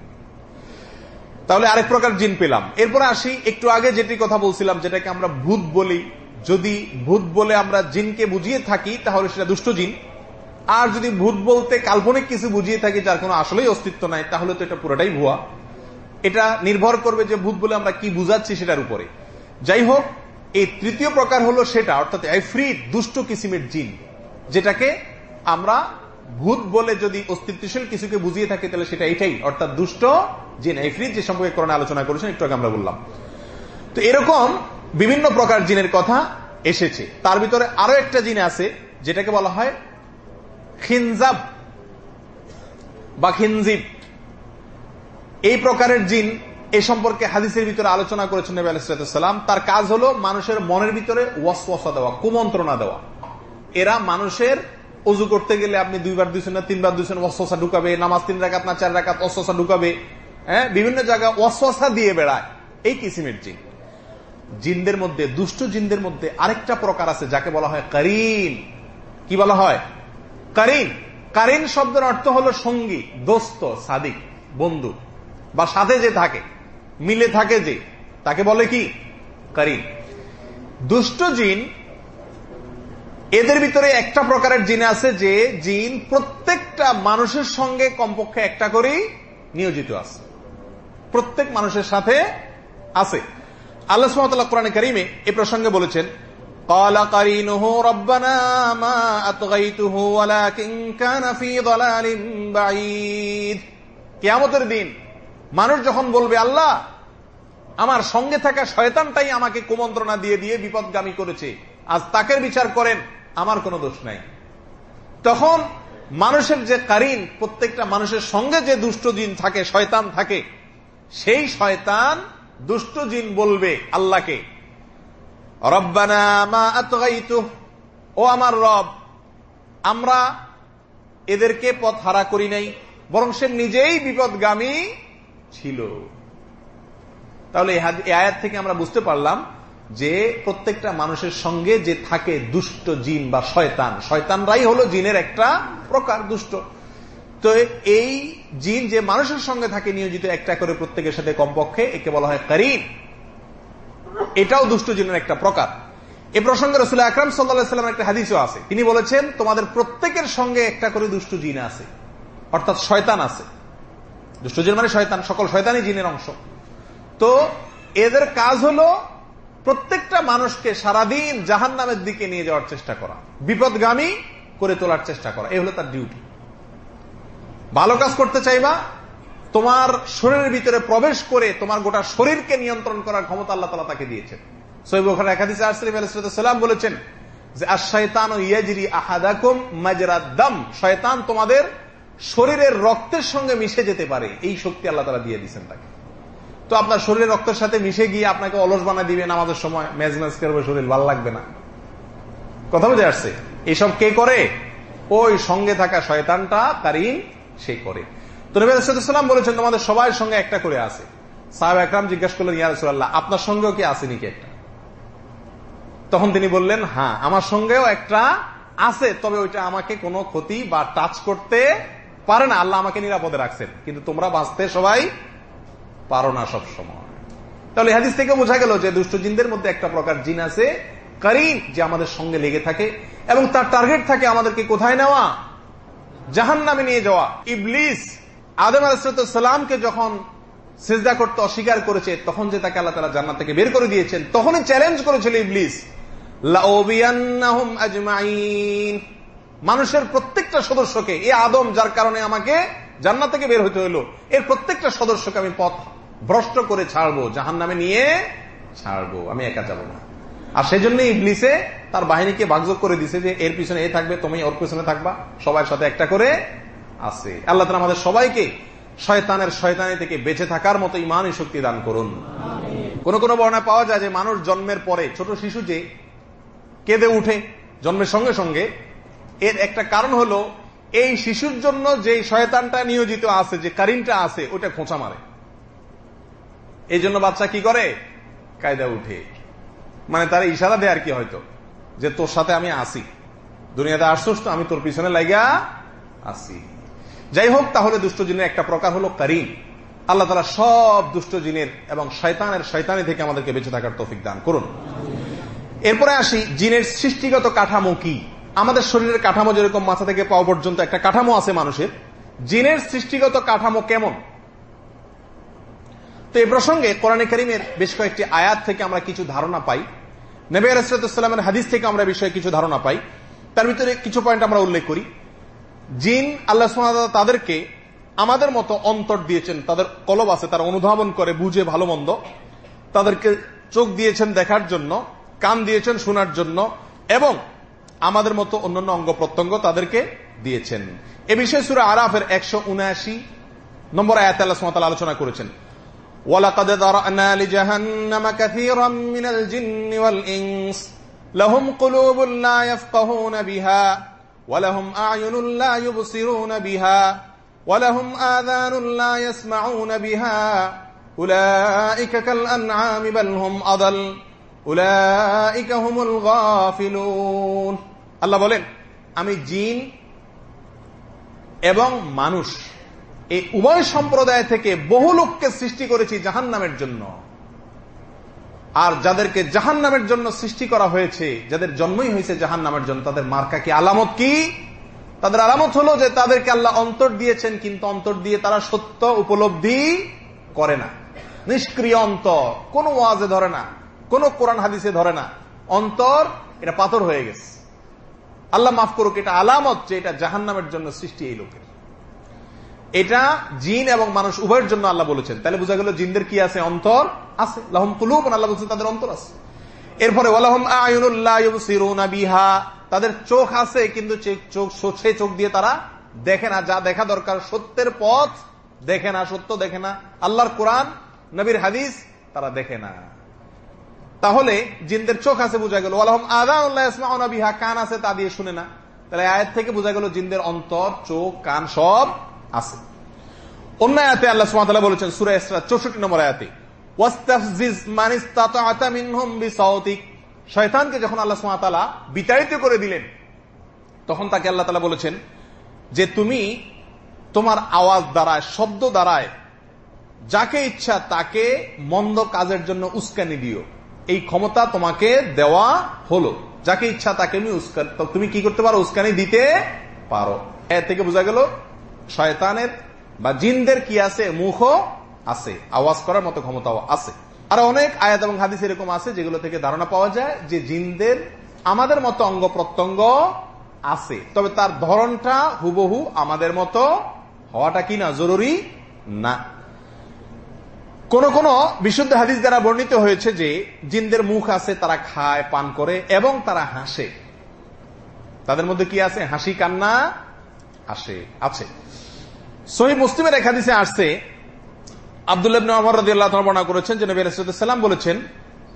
তাহলে আরেক প্রকার জিন পেলাম। এরপরে আসি একটু আগে যেটি কথা বলছিলাম, যেটাকে আমরা ভূত বলি। যদি ভূত বলে আমরা জিনকে বুঝিয়ে থাকি, তাহলে সেটা দুষ্ট জিন। আর যদি ভূত বলতে কাল্পনিক কিছু বুঝিয়ে থাকি, যার কোনো আসলেই অস্তিত্ব নাই, তাহলে তো এটা পুরোটাই ভুয়া। এটা নির্ভর করবে যে ভূত বলে আমরা কি বুঝাচ্ছি সেটার উপরে। যাই হোক, এই তৃতীয় প্রকার হলো সেটা, অর্থাৎ আইফ্রিদ দুষ্ট কিসিমের জিন, যেটাকে আমরা ভূত বলে যদি অস্তিত্বশীল কিছুকে বুঝিয়ে থাকি, তাহলে সেটা এটাই, অর্থাৎ দুষ্ট জিন। আইফ্রিদ যে সম্পর্কে করোনা আলোচনা করেছেন, একটু আগে আমরা বললাম। তো এরকম বিভিন্ন প্রকার জিনের কথা এসেছে। তার ভিতরে আরও একটা জিন আছে, যেটাকে বলা হয় খিনজাব বা খিনজিব। এই প্রকারের জিন এ সম্পর্কে হাদিসের ভিতরে আলোচনা করেছেন নবী আলাইসালাম তার কাজ হলো মানুষের মনের ভিতরে ওয়াসওয়াসা দেওয়া, কুমন্ত্রণা দেওয়া। এরা মানুষের অজু করতে গেলে আপনি দুইবার দুইছেন না, তিনবার দুইছেন, ওয়াসওয়াসা ঢুকাবে, নামাজ তিন রাকাত না, চার রাকাত, ওয়াসওয়াসা ঢুকাবে হ্যাঁ? বিভিন্ন জায়গায় ওয়াসওয়াসা দিয়ে বেড়ায়। এই কিসিমের জিন। জিনদের মধ্যে, দুষ্ট জিনদের মধ্যে আরেকটা প্রকার আছে যাকে বলা হয় কারিন। কি বলা হয়? কারিন। কারিন শব্দের অর্থ হলো সঙ্গী, দোস্ত, সাদিক, বন্ধু। বা সাথে যে থাকে, মিলে থাকে যে, তাকে বলে কি? কারিন। দুষ্ট জিন, এদের ভিতরে একটা প্রকারের জিন আছে যে জিন প্রত্যেকটা মানুষের সঙ্গে কমপক্ষে একটা করেই নিয়োজিত আছে। প্রত্যেক মানুষের সাথে আছে। আল্লাহ সুমতাল্লাহ কোরআন করিমে এ প্রসঙ্গে বলেছেন কেয়ামতের দিন মানুষ যখন বলবে, আল্লাহ, আমার সঙ্গে থাকা শয়তানটাই আমাকে কুমন্ত্রণা দিয়ে দিয়ে বিপদগামী করেছে, আজ তাকে বিচার করেন, আমার কোনো দোষ নাই। তখন মানুষের যে কারিন, প্রত্যেকটা মানুষের সঙ্গে যে দুষ্ট জিন থাকে, শয়তান থাকে, সেই শয়তান দুষ্ট জিন বলবে আল্লাহকে, রব্বানা ও আমার রব, আমরা এদেরকে পথ হারা করি নাই, বরং সে নিজেই বিপদগামী ছিল। তাহলে আয়াত থেকে আমরা বুঝতে পারলাম যে প্রত্যেকটা মানুষের সঙ্গে যে থাকে দুষ্ট জিন বা শয়তান, শয়তানরাই হলো জিনের একটা প্রকার দুষ্ট। তো এই জিন যে মানুষের সঙ্গে থাকে নিয়োজিত একটা করে প্রত্যেকের সাথে কমপক্ষে, একে বলা হয় করিন এটাও দুষ্ট জিনের একটা প্রকার। এ প্রসঙ্গে রসুল আকরাম সাল্লাহামের একটা হাদিসও আছে। তিনি বলেছেন, তোমাদের প্রত্যেকের সঙ্গে একটা করে দুষ্ট জিন আছে। অর্থাৎ শয়তান আছে। দুষ্ট জিন মানে শয়তান, সকল শয়তানই জিনের অংশ। তো এদের কাজ হলো প্রত্যেকটা মানুষকে সারাদিন জাহান নামের দিকে নিয়ে যাওয়ার চেষ্টা করা। বিপদগামী করে তোলার চেষ্টা করা। এ হলো তার ডিউটি ভালো কাজ করতে চাইবা, তোমার শরীরের ভিতরে প্রবেশ করে তোমার গোটা শরীরকে নিয়ন্ত্রণ করার ক্ষমতা আল্লাহ তালা তাকে দিয়েছেন। সৈবখার একাদিস আসলিম আলাইসালাম বলেছেন যে আর শয়তান ও ইয়াজরি আহাদাকুম মাজরাদ্দাম শয়তান তোমাদের শরীরের রক্তের সঙ্গে মিশে যেতে পারে। এই শক্তি আল্লাহ তারা দিয়ে দিচ্ছেন তাকে। তো আপনার শরীরের রক্তের সাথে মিশে গিয়ে আপনাকে অলস বানা দিবেন আমাদের সময় ম্যাজ ম্যাজ করবে শরীর ভালো লাগবে না। কথা বুঝে আসছে? এইসব কে করে? ওই সঙ্গে থাকা শয়তানটা তারিন সে করে। তো নবী আলাইসালাম বলেছেন, তোমাদের সবার সঙ্গে একটা করে আছে। সাহেব একরাম জিজ্ঞাসা করলেন ইয়ারসুল্লাহ আপনার সঙ্গেও কি আছে নাকি একটা? তখন তিনি বললেন হ্যাঁ আমার সঙ্গেও একটা আছে, তবে ওইটা আমাকে কোনো ক্ষতি বা টাচ করতে পারে না। আল্লাহ আমাকে নিরাপদে রাখছেন। কিন্তু তোমরা বাঁচতে সবাই পারো না সব সময় তাহলে হাদিস থেকে বোঝা গেল যে দুষ্ট জিনদের মধ্যে একটা প্রকার জিন আছে কারিন যে আমাদের সঙ্গে লেগে থাকে এবং তার টার্গেট থাকে আমাদেরকে কোথায় নেওয়া? জাহান নামে নিয়ে যাওয়া। ইবলিস আদম আলাহামকে যখন সেজদা করতে অস্বীকার করেছে, তখন যে তাকে আল্লাহ তালা জান্নাত থেকে বের করে দিয়েছেন, তখনই চ্যালেঞ্জ করেছিল ইবলিস। মানুষের প্রত্যেকটা সদস্যকে, এ আদম যার কারণে আমাকে জান্নাত থেকে বের হতে হলো এর প্রত্যেকটা সদস্যকে আমি পথ ভ্রষ্ট করে ছাড়বো জাহান নামে নিয়ে ছাড়বো, আমি একা যাব না। আর সেই জন্য ইবলিসে তার বাহিনীকে ভাগযোগ করে দিছে যে এর পিছনে এ থাকবে তুমি ওর পিছনে থাকবা। সবার সাথে একটা করে আছে আল্লাহ তালা আমাদের সবাইকে শয়তানের শয়তানি থেকে বেঁচে থাকার মতো ইমানই শক্তি দান করুন। কোন কোন বর্ণায় পাওয়া যায় যে মানুষ জন্মের পরে ছোট শিশু যে কেঁদে উঠে জন্মের সঙ্গে সঙ্গে এর একটা কারণ হলো এই শিশুর জন্য যে শয়তানটা নিয়োজিত আছে যে কারিনটা আছে ওটা খোঁচা মারে। এই জন্য বাচ্চা কি করে? কায়দা উঠে। মানে তারা ইশারা দেয় আর কি হয়তো, যে তোর সাথে আমি আসি দুনিয়াতে আসছোস তো, আমি তোর পিছনে লাইগা আসি যাই হোক, তাহলে দুষ্ট জিনের একটা প্রকার হলো কারিম। আল্লাহ তালা সব দুষ্ট জিনের এবং শয়তানের শয়তানি থেকে আমাদেরকে বেঁচে থাকার তৌফিক দান করুন। এরপরে আসি, জিনের সৃষ্টিগত কাঠামো কি? আমাদের শরীরের কাঠামো যেরকম মাথা থেকে পাওয়া পর্যন্ত একটা কাঠামো আছে মানুষের। জিনের সৃষ্টিগত কাঠামো কেমন? তো এই প্রসঙ্গে কোরআনে করিমের বেশ কয়েকটি আয়াত থেকে আমরা কিছু ধারণা পাই। নবী আলাইসালামের হাদিস থেকে আমরা বিষয়ে কিছু ধারণা পাই। তার ভিতরে কিছু পয়েন্ট আমরা উল্লেখ করি। জিন আল্লাহ তাদেরকে আমাদের মতো অন্তর দিয়েছেন। তাদের কলব আছে, তারা অনুধাবন করে, বুঝে ভালো মন্দ। তাদেরকে চোখ দিয়েছেন দেখার জন্য, কান দিয়েছেন শোনার জন্য এবং আমাদের মতো অন্যান্য অঙ্গ প্রত্যঙ্গ তাদেরকে দিয়েছেন। এ বিষয়ে সুরা আরাফের একশো উনআশি নম্বর আয়াত আল্লাহ আলোচনা করেছেন। ولقد ذرأنا لجهنم كثيرا من الجن والإنس لهم قلوب لا يفقهون بها ولهم أعين لا يبصرون بها ولهم آذان لا يسمعون بها أولئك كالأنعام بل هم أضل أولئك هم الغافلون আল্লাহ বলেন আমি জিন এবং মানুষ এই উভয় সম্প্রদায় থেকে বহু লোককে সৃষ্টি করেছি জাহান নামের জন্য। আর যাদেরকে জাহান নামের জন্য সৃষ্টি করা হয়েছে, যাদের জন্মই হয়েছে জাহান নামের জন্য, তাদের মার্কা কি, আলামত কি? তাদের আলামত হলো যে তাদেরকে আল্লাহ অন্তর দিয়েছেন, কিন্তু অন্তর দিয়ে তারা সত্য উপলব্ধি করে না। নিষ্ক্রিয় অন্তর, কোন ওয়াজে ধরে না, কোন কোরআন হাদিসে ধরে না। অন্তর, এটা পাথর হয়ে গেছে। আল্লাহ মাফ করুক, এটা আলামত যে এটা জাহান নামের জন্য সৃষ্টি এই লোকের। এটা জিন এবং মানুষ উভয়ের জন্য আল্লাহ বলেছেন। তাহলে বোঝা গেল জিনদের কি আছে? অন্তর আছে। লাহম কুলুব আল্লাহ বলছেন তাদের অন্তর আছে। এরপরে তাদের চোখ আছে, কিন্তু চোখ চোখ দিয়ে তারা দেখে না। যা দেখা দরকার সত্যের পথ দেখে না, সত্য দেখে না। আল্লাহর কোরআন, নবীর হাদিস তারা দেখে না। তাহলে জিনদের চোখ আছে, বোঝা গেল। আলহম আদা বিহা, কান আছে তা দিয়ে শুনে না। তাহলে আয়ের থেকে বোঝা গেল জিনদের অন্তর, চোখ, কান সব আছে। অন্য আয়াতে আল্লাহ সুবহানাহু বলেছেন, সূরা ইসরা 64 নম্বর আয়াতে শয়তানকে যখন আল্লাহ তাআলা বিতাড়িত করে দিলেন, তখন তাকে আল্লাহ তাআলা বলেছেন যে, তুমি তোমার আওয়াজ দ্বারায়, শব্দ দ্বারায় যাকে ইচ্ছা তাকে মন্দ কাজের জন্য উস্কানি দিও। এই ক্ষমতা তোমাকে দেওয়া হলো। যাকে ইচ্ছা তাকে তুমি কি করতে পারো? উস্কানি দিতে পারো। এর থেকে বোঝা গেল শয়তানের বা জিনদের কি আছে? মুখও আছে। আওয়াজ করার মতো ক্ষমতাও আছে। আর অনেক আয়াত এবং হাদিস এরকম আছে যেগুলো থেকে ধারণা পাওয়া যায় যে জিনদের আমাদের মতো অঙ্গ প্রত্যঙ্গ আছে। তবে তার ধরনটা হুবহু আমাদের মতো হওয়াটা কি না? জরুরি না। কোন কোন বিশুদ্ধ হাদিস দ্বারা বর্ণিত হয়েছে যে জিনদের মুখ আছে, তারা খায়, পান করে এবং তারা হাসে। তাদের মধ্যে কি আছে? হাসি, কান্না আসে, আছে। সহি মুসলিমের এক হাদিসে আসছে করেছেন যে নবী বলেছেন,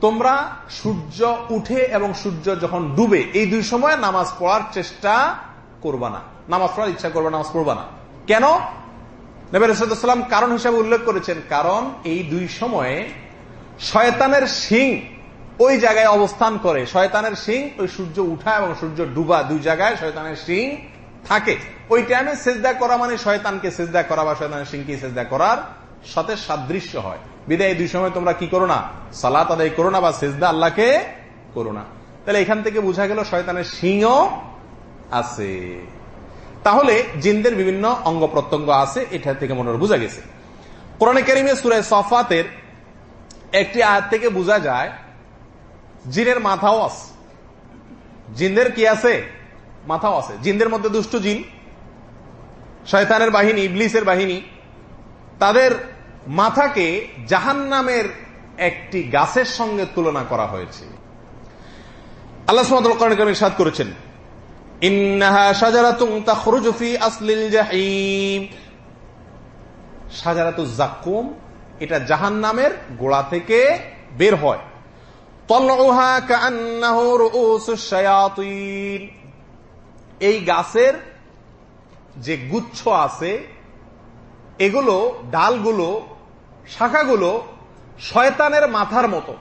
তোমরা সূর্য উঠে এবং সূর্য যখন ডুবে, এই দুই সময় নামাজ পড়ার চেষ্টা করবা না। নামাজ পড়ার ইচ্ছা করবা নামাজ পড়বা না। কেন? নবীলাম কারণ হিসাবে উল্লেখ করেছেন, কারণ এই দুই সময়ে শয়তানের সিং ওই জায়গায় অবস্থান করে। শয়তানের সিং ওই সূর্য উঠা এবং সূর্য ডুবা, দুই জায়গায় শয়তানের সিং থাকে। ওই টাইমে সেজদা করা মানে শয়তানকে সেজদা করা বা শয়তানের সিংকে সেজদা করার সাথে সাদৃশ্য হয়। বিদায় দুই সময় তোমরা কি করো না? সালাত আদায় করো না বা সেজদা আল্লাহকে করো না। তাহলে এখান থেকে বোঝা গেল শয়তানের সিংও আছে। তাহলে জিনদের বিভিন্ন অঙ্গ প্রত্যঙ্গ আছে, এটা থেকে মনে বোঝা গেছে। কোরআন কেরিমে সুরায় সফাতের একটি আয়াত থেকে বোঝা যায়, জিনের মাথাও আছে। জিনদের কি আছে? মাথাও আছে। জিনদের মধ্যে দুষ্ট জিন, শয়তানের বাহিনী, ইবলিসের বাহিনী, তাদের মাথাকে জাহান নামের একটি গাছের সঙ্গে তুলনা করা হয়েছে। আল্লাহ সাদ করেছেন, ইন্নাহা সাজারাতুন তাখরুজু আসলিল জাহিম। সাজারাতু জাক্কুম, এটা জাহান্নামের গোড়া থেকে বের হয়। শায়াতিন। এই গাছের যে গুচ্ছ আছে, এগুলো, ডালগুলো, শাখাগুলো শয়তানের মাথার মতো।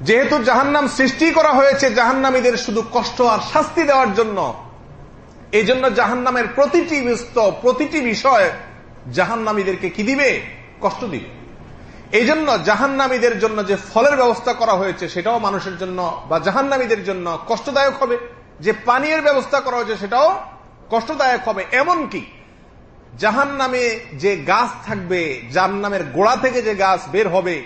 যেহেতু জাহান্নাম সৃষ্টি করা হয়েছে জাহান্নামীদের শুধু কষ্ট আর শাস্তি দেওয়ার জন্য এই জন্য জাহান্নামের প্রতিটি প্রতিটি বিষয় জাহান্নামীদেরকে কি দিবে? কষ্ট দিবে। এই জন্য জাহান্নামীদের জন্য যে ফলের ব্যবস্থা করা হয়েছে, সেটাও মানুষের জন্য বা জাহান্নামীদের জন্য কষ্টদায়ক হবে। যে পানীয়ের ব্যবস্থা করা হয়েছে সেটাও কষ্টদায়ক হবে। এমন কি জাহান নামে যে গাছ থাকবে যার নামের গোড়া থেকে যে গাছ বের হবে,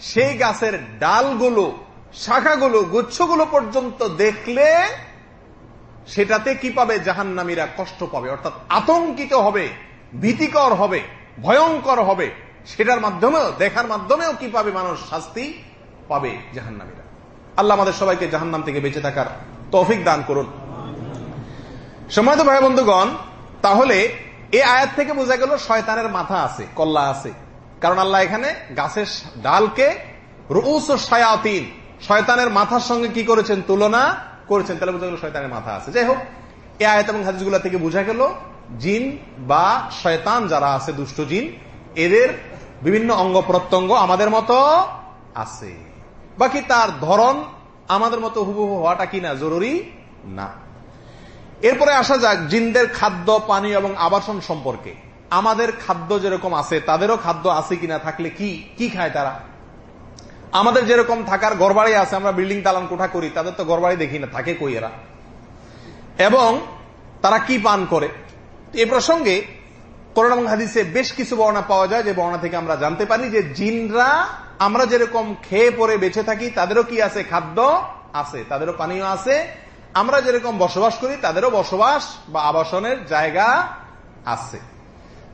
সেই গাছের ডালগুলো, শাখাগুলো, গুচ্ছগুলো পর্যন্ত দেখলে সেটাতে কি পাবে? জাহান্নামীরা কষ্ট পাবে। অর্থাৎ আতঙ্কিত হবে, ভীতিকর হবে, ভয়ঙ্কর হবে। সেটার মাধ্যমেও, দেখার মাধ্যমেও কি পাবে? মানুষ শাস্তি পাবে জাহান্নামীরা। আল্লাহ আমাদের সবাইকে জাহান্নাম থেকে বেঁচে থাকার তৌফিক দান করুন। সময় ভাই বন্ধুগণ, তাহলে এই আয়াত থেকে বোঝা গেল শয়তানের মাথা আছে, কল্লা আছে। কারণ আল্লাহ এখানে গাছের ডালকে রুস ও শায়াতিন, শয়তানের মাথার সঙ্গে কি করেছেন? তুলনা করেছেন। তাহলে বোঝা গেল শয়তানের মাথা আছে। যাই হোক এই আয়াত এবং হাদিসগুলা থেকে বোঝা গেল জিন বা শয়তান যারা আছে, দুষ্ট জিন, এদের বিভিন্ন অঙ্গ প্রত্যঙ্গ আমাদের মতো আছে। বাকি তার ধরন আমাদের মতো হুবহু হওয়াটা কিনা জরুরি না। এরপরে আসা যাক জিনদের খাদ্য, পানি এবং আবাসন সম্পর্কে। আমাদের খাদ্য যেরকম আছে, তাদেরও খাদ্য আছে কিনা, থাকলে কি কি খায় তারা? আমাদের যেরকম থাকার গড়বাড়ি আছে, আমরা বিল্ডিং তালান কোঠা করি, তাদের তো গড়বাড়ি দেখি না, থাকে কই এরা? এবং তারা কি পান করে? এ প্রসঙ্গে করোনা হাদিসে বেশ কিছু বর্ণা পাওয়া যায়, যে বর্ণা থেকে আমরা জানতে পারি যে জিনরা আমরা যেরকম খেয়ে পরে বেঁচে থাকি, তাদেরও কি আছে? খাদ্য আছে, তাদেরও পানীয় আছে। আমরা যেরকম বসবাস করি, তাদেরও বসবাস বা আবাসনের জায়গা আছে।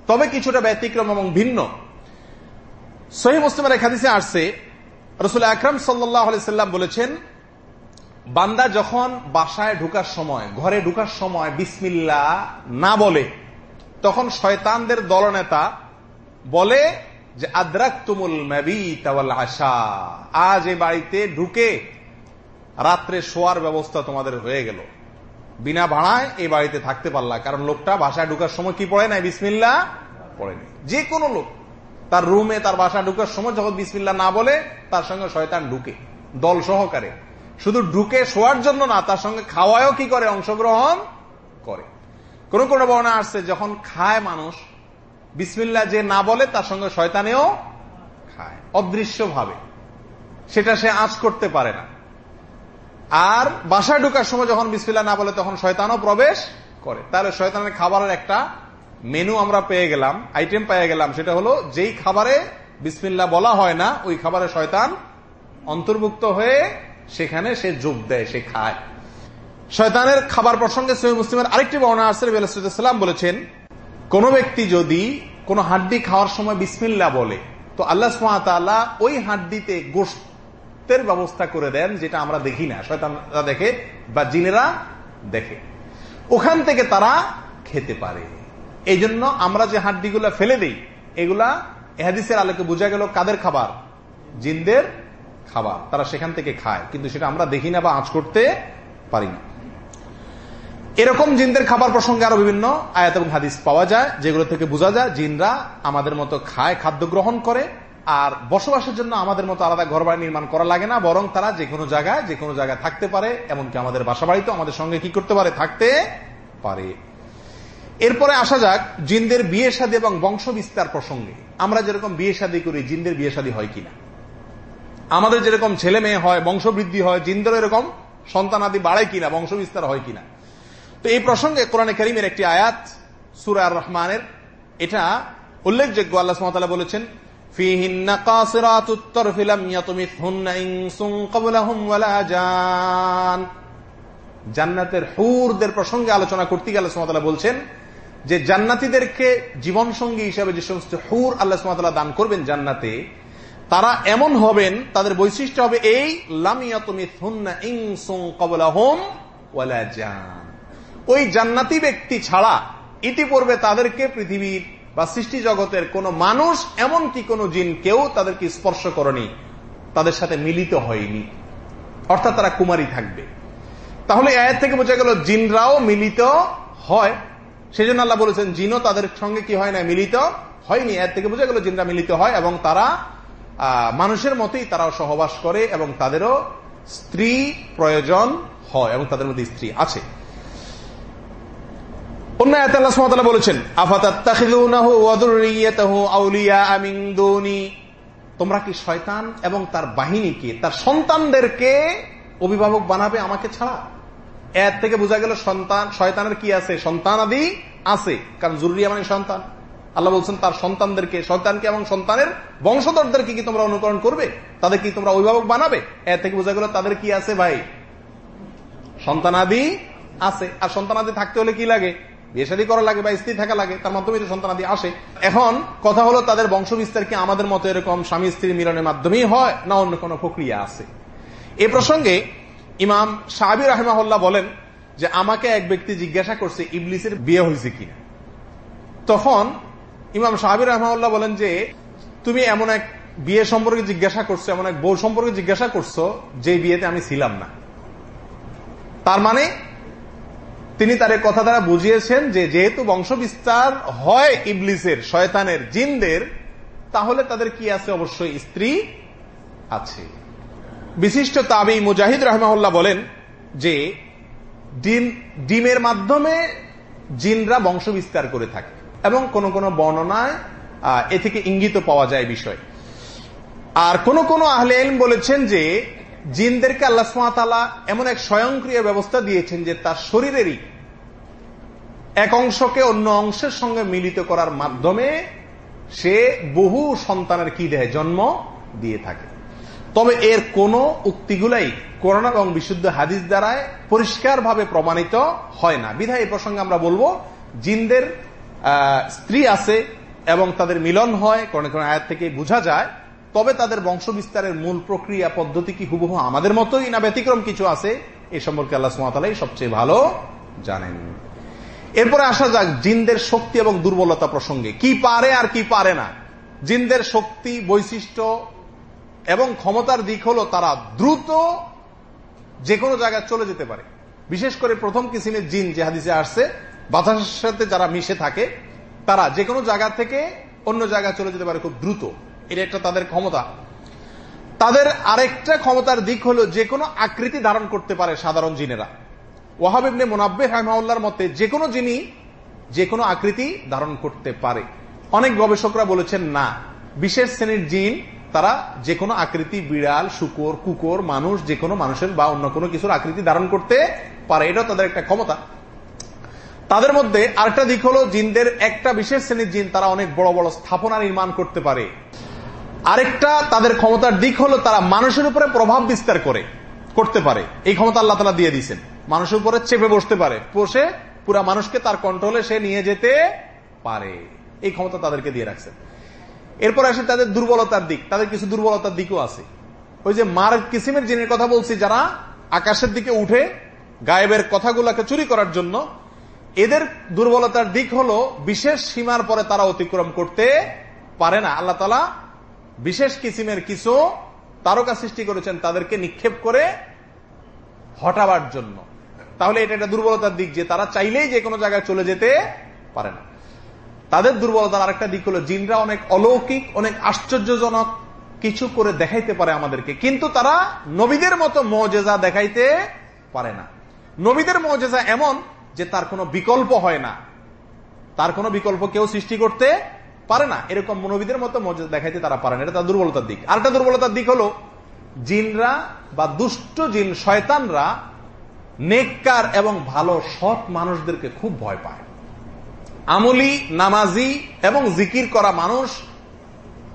তবে কিছুটা ব্যতিক্রম এবং ভিন্ন। সহি মুসলিমের একাদিসে আসছে, রসুল আকরম সাল্লাম বলেছেন, বান্দা যখন বাসায় ঢুকার সময়, ঘরে ঢুকার সময় বিসমিল্লা না বলে, তখন শয়তানদের দলনেতা বলে যে আদ্রাক তুমুল আশা। আজ এ বাড়িতে ঢুকে রাত্রে শোয়ার ব্যবস্থা তোমাদের হয়ে গেল। বিনা ভাড়ায় এই বাড়িতে থাকতে পারলা। কারণ লোকটা বাসায় ঢুকার সময় কি পড়ে নাই? বিসমিল্লা পড়েনি যে কোনো লোক তার রুমে তার বাসা ঢুকার সময় যখন বিসমিল্লা না বলে, তার সঙ্গে শয়তান ঢুকে। দল সহকারে। শুধু ঢুকে শোয়ার জন্য না, তার সঙ্গে খাওয়ায়ও কি করে? অংশগ্রহণ করে। কোন কোন বর্ণা আসছে, যখন খায় মানুষ বিসমিল্লা যে না বলে, তার সঙ্গে শয়তানেও খায় অদৃশ্য ভাবে সেটা সে আঁচ করতে পারে না। আর বাসায় ঢুকার সময় যখন বিসমিল্লা না বলে, তখন শয়তানও প্রবেশ করে। তাহলে শয়তানের খাবারের একটা মেনু আমরা পেয়ে গেলাম আইটেম পেয়ে গেলাম, সেটা হলো যেই খাবারে বিসমিল্লা বলা হয় না, ওই খাবারে শয়তান অন্তর্ভুক্ত হয়ে সেখানে সে যোগ দেয়, সে খায়। শয়তানের খাবার প্রসঙ্গে সহি মুসলিমের আরেকটি বর্ণনা আসছে সাল্লাম বলেছেন কোন ব্যক্তি যদি কোন হাড্ডি খাওয়ার সময় বিসমিল্লা বলে, তো আল্লাহ সুমাতাল্লাহ ওই হাড্ডিতে গোষ্ঠের ব্যবস্থা করে দেন যেটা আমরা দেখি না। শয়তানরা দেখে বা জিনেরা দেখে। ওখান থেকে তারা খেতে পারে। এই জন্য আমরা যে হাড্ডিগুলা ফেলে দিই, এগুলা এহাদিসের আলোকে বোঝা গেল কাদের খাবার? জিনদের খাবার। তারা সেখান থেকে খায়। কিন্তু সেটা আমরা দেখি না বা আঁচ করতে পারি না। এরকম জিনদের খাবার প্রসঙ্গে আরও বিভিন্ন আয়াত এবং হাদিস পাওয়া যায়, যেগুলো থেকে বোঝা যায় জিনরা আমাদের মতো খায়, খাদ্য গ্রহণ করে, আর বসবাসের জন্য আমাদের মতো আলাদা ঘর বাড়ি নির্মাণ করা লাগে না, বরং তারা যে কোনো জায়গায়, যে কোনো জায়গায় থাকতে পারে, এমনকি আমাদের বাসা বাড়িতে আমাদের সঙ্গে কি করতে পারে? থাকতে পারে। এরপরে আসা যাক জিনদের বিয়ে শাদী এবং বংশ বিস্তার প্রসঙ্গে। আমরা যেরকম বিয়ে শাদী করি, জিনদের বিয়ে শাদী হয় কিনা? আমাদের যেরকম ছেলে মেয়ে হয়, বংশবৃদ্ধি হয় জিনদের এরকম সন্তান আদি বাড়ায় কিনা বংশ বিস্তার হয় কিনা? তো এই প্রসঙ্গে কোরআনে করিমের একটি আয়াত, সুরা রহমানের এটা উল্লেখযোগ্য, আল্লাহ সুমতাল্লাহ বলেছেন জান্নাতের হুরদের প্রসঙ্গে আলোচনা করতে গেলে সুমতাল্লাহ বলছেন যে জান্নাতিদেরকে জীবন সঙ্গী হিসাবে যে সমস্ত হুর আল্লাহ সুমতাল্লাহ দান করবেন জান্নাতে, তারা এমন হবেন, তাদের বৈশিষ্ট্য হবে এই ওই জান্নাতি ব্যক্তি ছাড়া ইতিপূর্বে তাদেরকে পৃথিবীর বা সৃষ্টি জগতের কোন মানুষ এমন কি কোন জিন কেউ তাদেরকে স্পর্শ করেনি। তাদের সাথে মিলিত হয়নি। অর্থাৎ তারা কুমারী থাকবে। তাহলে এর থেকে বোঝা গেল, জিনরাও মিলিত হয়। সেই জন্য আল্লাহ বলেছেন, জিনও তাদের সঙ্গে কি হয় না, মিলিত হয়নি। এর থেকে বোঝা গেল, জিনরা মিলিত হয় এবং তারা মানুষের মতোই তারাও সহবাস করে এবং তাদেরও স্ত্রী প্রয়োজন হয় এবং তাদের মধ্যে স্ত্রী আছে। অন্য আয়াত বলেছেন তোমরা কি শয়তান এবং তার বাহিনীকে তার সন্তানদেরকে অভিভাবক বানাবে আমাকে ছাড়া? এর থেকে বোঝা গেল সন্তান, শয়তানের কি আছে? সন্তান আদি আছে, কারণ জরুরি মানে সন্তান। আল্লাহ বলছেন, তার সন্তানদেরকে সন্তানকে এবং সন্তানের বংশধরদেরকে কি তোমরা অনুকরণ করবে? তাদের কি তোমরা অভিভাবক বানাবে? এর থেকে বোঝা গেল, তাদের কি আছে ভাই? সন্তানাদি আছে। আর সন্তানাদি থাকতে হলে কি লাগে? বিয়ে করা লাগে বা স্ত্রী থাকা লাগে, তার মাধ্যমে সন্তানাদি আসে। এখন কথা হলো তাদের বংশ বিস্তার কি আমাদের মতো এরকম স্বামী স্ত্রীর মিলনের মাধ্যমেই হয়, না অন্য কোনো প্রক্রিয়া আছে? এ প্রসঙ্গে ইমাম সাহাবি রাহমাহুল্লাহ বলেন যে, আমাকে এক ব্যক্তি জিজ্ঞাসা করছে, ইবলিসের বিয়ে হয়েছে কিনা? তখন ইমাম সাহাবির রহমাউল্লাহ বলেন যে, তুমি এমন এক বিয়ে সম্পর্কে জিজ্ঞাসা করছ, এমন এক বউ সম্পর্কে জিজ্ঞাসা করছ, যে বিয়েতে আমি ছিলাম না। তার মানে তিনি তার কথা দ্বারা বুঝিয়েছেন যে যেহেতু বংশ বিস্তার হয় ইবলিসের, শয়তানের, জিনদের, তাহলে তাদের কি আছে? অবশ্যই স্ত্রী আছে। বিশিষ্ট তাবি মুজাহিদ রহমাউল্লাহ বলেন যে ডিম, ডিমের মাধ্যমে জিনরা বংশ বিস্তার করে থাকে এবং কোন কোন বর্ণনায় এ থেকে ইঙ্গিত পাওয়া যায় বিষয়। আর কোন কোন আহলে বলেছেন যে জিনদেরকে আল্লাহ সুমাতালা এমন এক স্বয়ংক্রিয় ব্যবস্থা দিয়েছেন যে তার শরীরেরই এক অংশকে অন্য অংশের সঙ্গে মিলিত করার মাধ্যমে সে বহু সন্তানের কি দেয় জন্ম দিয়ে থাকে। তবে এর কোন উক্তিগুলাই করোনা এবং বিশুদ্ধ হাদিস দ্বারায় পরিষ্কারভাবে প্রমাণিত হয় না। বিধায় এই প্রসঙ্গে আমরা বলব, জিনদের স্ত্রী আছে এবং তাদের মিলন হয় কোন কোন আয়াত থেকে বোঝা যায় তবে তাদের বংশ বিস্তারের মূল প্রক্রিয়া পদ্ধতি কি হুবহু আমাদের মতোই না ব্যতিক্রম কিছু আছে? এ সম্পর্কে আল্লাহ সুমাতালাই সবচেয়ে ভালো জানেন। এরপরে আসা যাক জিনদের শক্তি এবং দুর্বলতা প্রসঙ্গে। কি পারে আর কি পারে না? জিনদের শক্তি, বৈশিষ্ট্য এবং ক্ষমতার দিক হলো তারা দ্রুত যে কোনো জায়গায় চলে যেতে পারে। বিশেষ করে প্রথম কিসিমের জিন যে হাদিসে আসছে, বাতাসের সাথে যারা মিশে থাকে, তারা যে কোনো জায়গা থেকে অন্য জায়গায় চলে যেতে পারে খুব দ্রুত। এটা একটা তাদের ক্ষমতা। তাদের আরেকটা ক্ষমতার দিক হলো যে কোনো আকৃতি ধারণ করতে পারে সাধারণ জিনেরা। ওয়াহাবিবনে মোনাব্বে হাইমাউল্লার মতে যে কোনো জিনি যে কোনো আকৃতি ধারণ করতে পারে। অনেক গবেষকরা বলেছেন, না। বিশেষ শ্রেণির জিন তারা যে কোনো আকৃতি, বিড়াল, শুকর, কুকুর, মানুষ, যে কোনো মানুষের বা অন্য কোনো কিছুর আকৃতি ধারণ করতে পারে। এটাও তাদের একটা ক্ষমতা। তাদের মধ্যে আরেকটা দিক হলো, জিনদের একটা বিশেষ শ্রেণির জিন তারা অনেক বড় বড় স্থাপনা নির্মাণ করতে পারে। আরেকটা তাদের ক্ষমতার দিক হলো তারা মানুষের উপরে প্রভাব বিস্তার করে, করতে পারে। এই ক্ষমতা আল্লাহ তালা দিয়ে দিচ্ছেন মানুষের উপরে চেপে বসতে পারে। বসে পুরা মানুষকে তার কন্ট্রোলে সে নিয়ে যেতে পারে। এই ক্ষমতা তাদেরকে দিয়ে রাখছেন। এরপর আসে তাদের দুর্বলতার দিক। তাদের কিছু দুর্বলতার দিকও আছে। ওই যে মার কিসিমের জিনের কথা বলছি, যারা আকাশের দিকে উঠে গায়েবের কথাগুলোকে চুরি করার জন্য, এদের দুর্বলতার দিক হলো বিশেষ সীমার পরে তারা অতিক্রম করতে পারে না। আল্লাহ তালা বিশেষ কিসিমের কিছু তারকা সৃষ্টি করেছেন তাদেরকে নিক্ষেপ করে হটাবার জন্য। তাহলে এটা একটা দুর্বলতার দিক যে তারা চাইলেই যে কোনো জায়গায় চলে যেতে পারে না। তাদের দুর্বলতার আরেকটা দিক হলো, জিনরা অনেক অলৌকিক, অনেক আশ্চর্যজনক কিছু করে দেখাইতে পারে আমাদেরকে। কিন্তু তারা নবীদের মতো মজেজা দেখাইতে পারে না। নবীদের মজেজা এমন যে তার কোনো বিকল্প হয় না। তার কোনো বিকল্প কেউ সৃষ্টি করতে পারে না। এরকম নবীদের মতো মজেজা দেখাইতে তারা পারে না। এটা তার দুর্বলতার দিক। আরেকটা দুর্বলতার দিক হলো, জিনরা বা দুষ্ট জিন শয়তানরা নেককার এবং ভালো, সৎ মানুষদেরকে খুব ভয় পায়। আমলি, নামাজি এবং জিকির করা মানুষ,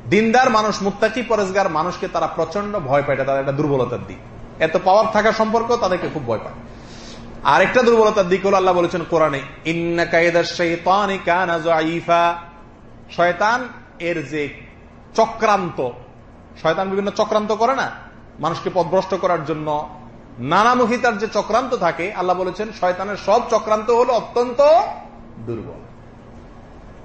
দিনদার মানুষ মুক্তাকি পরেজগার মানুষকে তারা প্রচণ্ড ভয় পায়। তাদের একটা দুর্বলতার দিক। এত পাওয়ার থাকা সম্পর্ক তাদেরকে খুব ভয় পায়। আরেকটা দুর্বলতার দিক হলো আল্লাহ বলেছেন কোরআনে শয়তান এর যে চক্রান্ত, শয়তান বিভিন্ন চক্রান্ত করে না? মানুষকে পদভ্রষ্ট করার জন্য নানামুখিতার যে চক্রান্ত থাকে, আল্লাহ বলেছেন, শয়তানের সব চক্রান্ত হলো অত্যন্ত দুর্বল।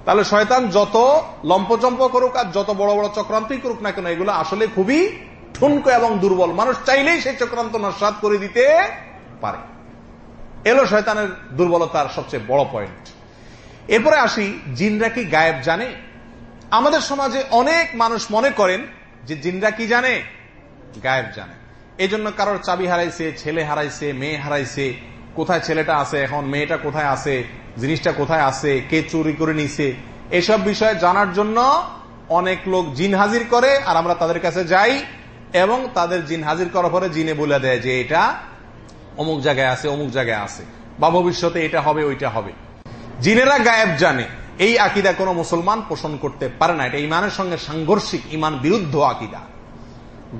তাহলে শয়তান যত লম্পচম্প করুক আর যত বড় বড় চক্রান্তই করুক না কেন, এগুলো আসলে খুবই ঠুনকো এবং দুর্বল। মানুষ চাইলেই সেই চক্রান্ত নস্বাদ করে দিতে পারে। এলো শয়তানের দুর্বলতার সবচেয়ে বড় পয়েন্ট এরপরে আসি, জিনরা কি গায়েব জানে? আমাদের সমাজে অনেক মানুষ মনে করেন যে জিনরা কি জানে? গায়েব জানে। এই জন্য কারোর চাবি হারাইছে, ছেলে হারাইছে, মেয়ে হারাইছে, কোথায় ছেলেটা আছে, এখন মেয়েটা কোথায় আছে, জিনিসটা কোথায় আছে, কে চুরি করে নিছে, এসব বিষয়ে জানার জন্য অনেক লোক জিন হাজির করে আর আমরা তাদের কাছে যাই এবং তাদের জিন হাজির করার পরে জিনে বলে দেয় যে এটা অমুক জায়গায় আছে, অমুক জায়গায় আছে, বা ভবিষ্যতে এটা হবে, ওইটা হবে। জিনেরা গায়েব জানে। এই আকিদা কোন মুসলমান পোষণ করতে পারে না। এটা ইমানের সঙ্গে সাংঘর্ষিক, ইমান বিরুদ্ধ আকিদা।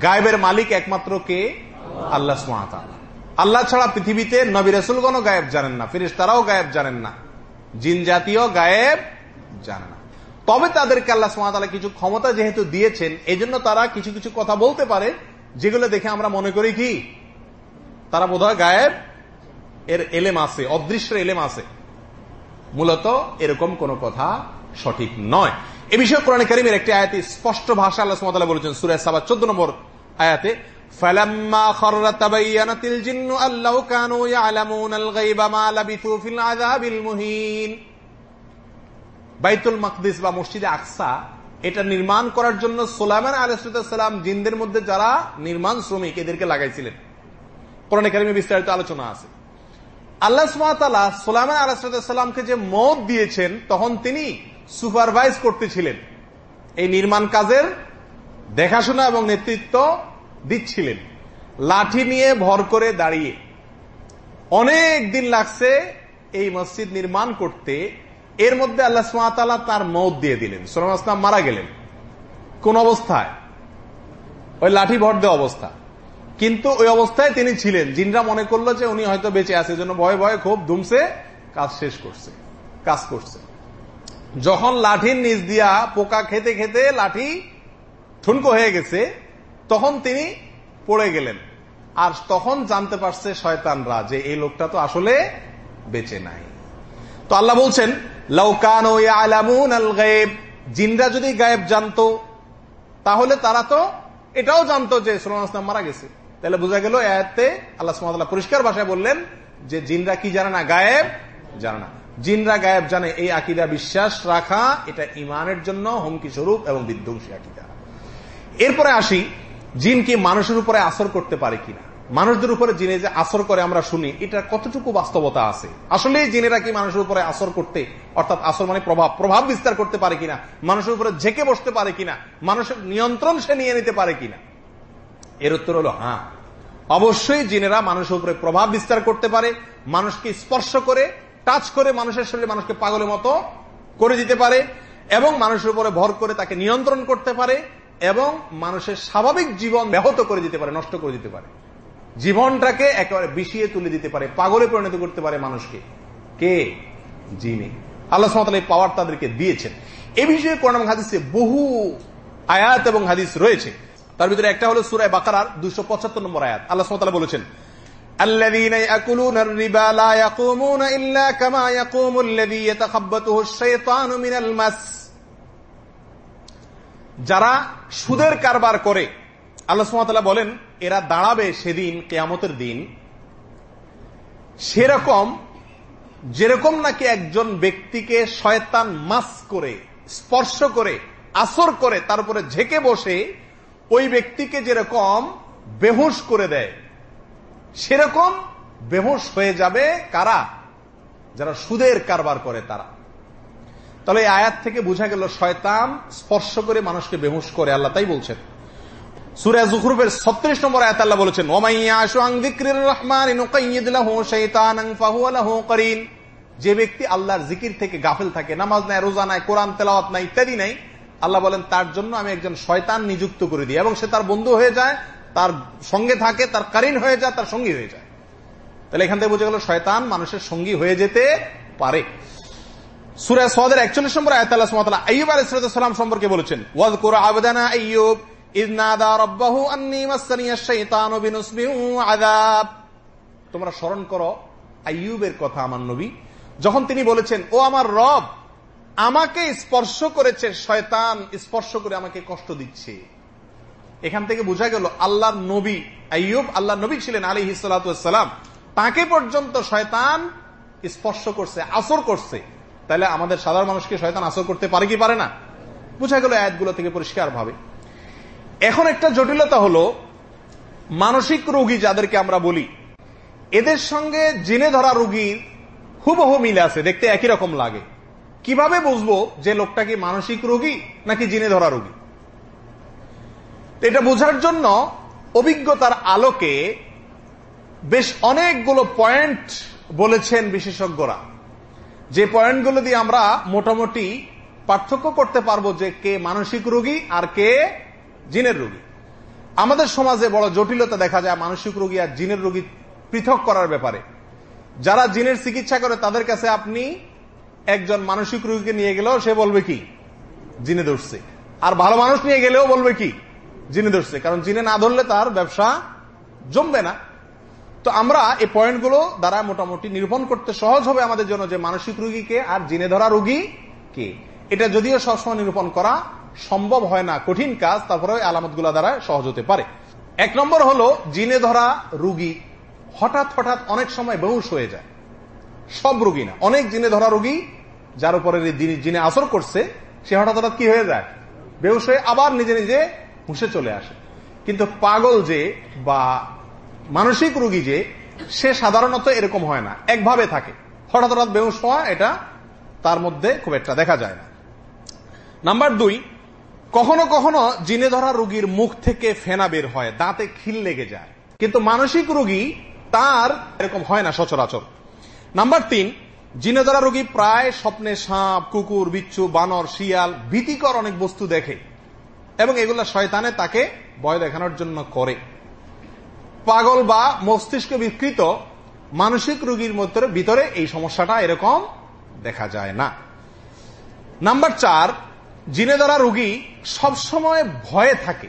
গায়েবের মালিক একমাত্র কে? আল্লাহ আল্লাহ ছাড়া পৃথিবীতে নবী রসুলগণ গায়েব জানেন না ফিরিস তারাও গায়েব জানেন না। জিন জাতীয় গায়েব জানে না। তবে তাদেরকে আল্লাহ সুমাতালা কিছু ক্ষমতা যেহেতু দিয়েছেন এই জন্য তারা কিছু কিছু কথা বলতে পারে, যেগুলো দেখে আমরা মনে করি কি? তারা বোধহয় গায়েব এর এলেম আছে অদৃশ্য এলেম আছে। মূলত এরকম কোন কথা সঠিক নয় এ বিষয়ে কোরআন করিমের একটি আয়াতে স্পষ্ট ভাষা আল্লাহ সুমাতালা বলেছেন সুরেশ সাবা চোদ্দ নম্বর আয়াতে فلما خر تبينت الجن أن لو كانوا يعلمون الغيب ما لبثوا في العذاب المهين বাইতুল মাকদিস বা মসজিদে আকসা এটা নির্মাণ করার জন্য সোলামান আলাইসালাম জিনদের মধ্যে যারা নির্মাণ শ্রমিক এদেরকে লাগাইছিলেন কোরআন একাডেমি বিস্তারিত আলোচনা আছে আল্লাহ সুমাতালা সোলামান আলাইসালামকে যে মত দিয়েছেন, তখন তিনি সুপারভাইজ করতেছিলেন। এই নির্মাণ কাজের দেখাশোনা এবং নেতৃত্ব দিচ্ছিলেন। লাঠি নিয়ে ভর করে দাঁড়িয়ে। অনেক দিন লাগছে এই মসজিদ নির্মাণ করতে। এর মধ্যে আল্লাহ সুমাতালা তার মত দিয়ে দিলেন। সোলাম আসলাম মারা গেলেন। কোন অবস্থায়? ওই লাঠি ভর দেওয়া অবস্থা। কিন্তু ওই অবস্থায় তিনি ছিলেন। জিনরা মনে করল যে উনি হয়তো বেঁচে আছে জন্য ভয়ে ভয়ে খুব ধুমছে কাজ শেষ করছে, কাজ করছে। যখন লাঠির নিচ দিয়া পোকা খেতে খেতে লাঠি ঠুনকো হয়ে গেছে, তখন তিনি পড়ে গেলেন। আর তখন জানতে পারছে শয়তানরা যে এই লোকটা তো আসলে বেঁচে নাই। তো আল্লাহ বলছেন লৌকান জিনরা যদি গায়েব জানতো, তাহলে তারা তো এটাও জানতো যে সোলাম মারা গেছে। তাহলে বোঝা গেল এতে আল্লাহ পরিষ্কার ভাষায় বললেন যে জিনরা কি জানে না, গায়েব জানে না। জিনরা গায়েব জানে, এই আকিদা বিশ্বাস রাখা এটা ইমানের জন্য হুমকি স্বরূপ এবং বিধ্বংসী আকিদা। এরপরে আসি, জিন কি মানুষের উপরে আসর করতে পারে কিনা? মানুষদের উপরে জিনে যে আসর করে আমরা শুনি এটা কতটুকু বাস্তবতা আছে? আসলে জিনেরা কি মানুষের উপরে আসর করতে, অর্থাৎ আসর মানে প্রভাব প্রভাব বিস্তার করতে পারে কিনা? মানুষের উপরে ঝেঁকে বসতে পারে কিনা? মানুষের নিয়ন্ত্রণ সে নিয়ে নিতে পারে কিনা? এর উত্তর হলো হ্যাঁ। অবশ্যই জিনেরা মানুষের উপরে প্রভাব বিস্তার করতে পারে, মানুষকে স্পর্শ করে টাচ করে মানুষের শরীরে মানুষকে পাগলের মতো করে দিতে পারে এবং মানুষের উপরে ভর করে তাকে নিয়ন্ত্রণ করতে পারে এবং মানুষের স্বাভাবিক জীবন ব্যাহত করে দিতে পারে, নষ্ট করে দিতে পারে। জীবনটাকে একেবারে বিষিয়ে তুলে দিতে পারে, পাগলে পরিণত করতে পারে মানুষকে। কে? জিনে। আল্লাহ সাল পাওয়ার তাদেরকে দিয়েছেন। এ বিষয়ে কোরআন হাদিসে বহু আয়াত এবং হাদিস রয়েছে। তার ভিতরে একটা হলো সুরায় বাকার দুইশো পঁচাত্তর নম্বর আয়াত আল্লাহ সাল্লাহ বলেছেন الذين يأكلون الربا لا يقومون إلا كما يقوم الذي يتخبطه الشيطان من المس যারা সুদের কারবার করে আল্লাহ সুমাতাল্লাহ বলেন এরা দাঁড়াবে সেদিন কেয়ামতের দিন সেরকম যেরকম নাকি একজন ব্যক্তিকে শয়তান মাস করে স্পর্শ করে আসর করে তার উপরে ঝেঁকে বসে ওই ব্যক্তিকে যেরকম বেহুশ করে দেয়, সেরকম বেহুশ হয়ে যাবে কারা? যারা সুদের কারবার করে তারা। তাহলে এই আয়াত থেকে বোঝা গেল শয়তান স্পর্শ করে মানুষকে বেহুশ করে, আল্লাহ তাই বলছেন। ছত্রিশ নম্বর যে ব্যক্তি আল্লাহর জিকির থেকে গাফিল থাকে, নামাজ নাই, রোজা নাই, কোরআন তেলাওয়াত নাই, ইত্যাদি নাই আল্লাহ বলেন, তার জন্য আমি একজন শয়তান নিযুক্ত করে দিই। এবং সে তার বন্ধু হয়ে যায়, তার সঙ্গে থাকে, তার কারিন হয়ে যায়, তার সঙ্গী হয়ে যায়। তাহলে এখান থেকে বোঝা গেল, শয়তান মানুষের সঙ্গী হয়ে যেতে পারে। সদের একচল্লিশ সম্পর্কে বলেছেন আইয়ুব তোমরা স্মরণ করো, আইয়ুবের কথা আমার নবী, যখন তিনি বলেছেন, ও আমার রব আমাকে স্পর্শ করেছে, শয়তান স্পর্শ করে আমাকে কষ্ট দিচ্ছে। এখান থেকে বোঝা গেল, আল্লাহর নবী, আইয়ুব আল্লাহ নবী ছিলেন আলী হিসালাম তাকে পর্যন্ত শয়তান স্পর্শ করছে, আসর করছে। তাহলে আমাদের সাধারণ মানুষকে শয়তান আসর করতে পারে কি পারে না? বোঝা গেল আয়াতগুলো থেকে পরিষ্কার ভাবে এখন একটা জটিলতা হলো, মানসিক রোগী যাদেরকে আমরা বলি, এদের সঙ্গে জেনে ধরা রোগীর হুবহু মিলে আছে, দেখতে একই রকম লাগে। কীভাবে বুঝব যে লোকটা কি মানসিক রোগী নাকি জিনে ধরা রোগী? এটা বোঝার জন্য অভিজ্ঞতার আলোকে বেশ অনেকগুলো পয়েন্ট বলেছেন বিশেষজ্ঞরা। যে পয়েন্টগুলো দিয়ে আমরা মোটামুটি পার্থক্য করতে পারব যে কে মানসিক রোগী আর কে জিনের রোগী। আমাদের সমাজে বড় জটিলতা দেখা যায় মানসিক রোগী আর জিনের রোগী পৃথক করার ব্যাপারে। যারা জিনের চিকিৎসা করে তাদের কাছে আপনি একজন মানসিক রোগীকে নিয়ে গেলেও সে বলবে কি? জিনে ধরছে। আর ভালো মানুষ নিয়ে গেলেও বলবে কি? জিনে ধরছে। কারণ জিনে না ধরলে তার ব্যবসা জমবে না। তো আমরা এই পয়েন্টগুলো দ্বারা মোটামুটি নিরূপণ করতে সহজ হবে আমাদের জন্য যে মানসিক রোগীকে আর জিনে ধরা রোগী কে। এটা যদিও সবসময় নিরূপণ করা সম্ভব হয় না, কঠিন কাজ তারপরে আলামতগুলা দ্বারা সহজ হতে পারে। এক নম্বর হলো জিনে ধরা রুগী হঠাৎ হঠাৎ অনেক সময় বেহুশ হয়ে যায়। সব রুগী না। অনেক জিনে ধরা রুগী যার উপরে যিনি আসর করছে, সে হঠাৎ হঠাৎ কি হয়ে যায়? বেহুশ হয়ে আবার নিজে নিজে হুসে চলে আসে। কিন্তু পাগল যে বা মানসিক রুগী যে, সে সাধারণত এরকম হয় না। একভাবে থাকে। হঠাৎ হঠাৎ বেহুশ হওয়া এটা তার মধ্যে খুব একটা দেখা যায় না। নাম্বার দুই, কখনো কখনো জিনে ধরা রুগীর মুখ থেকে ফেনা বের হয়, দাঁতে খিল লেগে যায়। কিন্তু মানসিক রুগী তার এরকম হয় না সচরাচর। নাম্বার তিন জিনে ধরা রোগী প্রায় স্বপ্নে সাপ, কুকুর, বিচ্ছু, বানর, শিয়াল, ভীতিকর অনেক বস্তু দেখে এবং এগুলো শয়তানে তাকে ভয় দেখানোর জন্য করে। পাগল বা মস্তিষ্ক বিকৃত মানসিক রোগীর মধ্যে ভিতরে এই সমস্যাটা এরকম দেখা যায় না। নাম্বার চার জিনে ধরা রোগী সবসময় ভয়ে থাকে।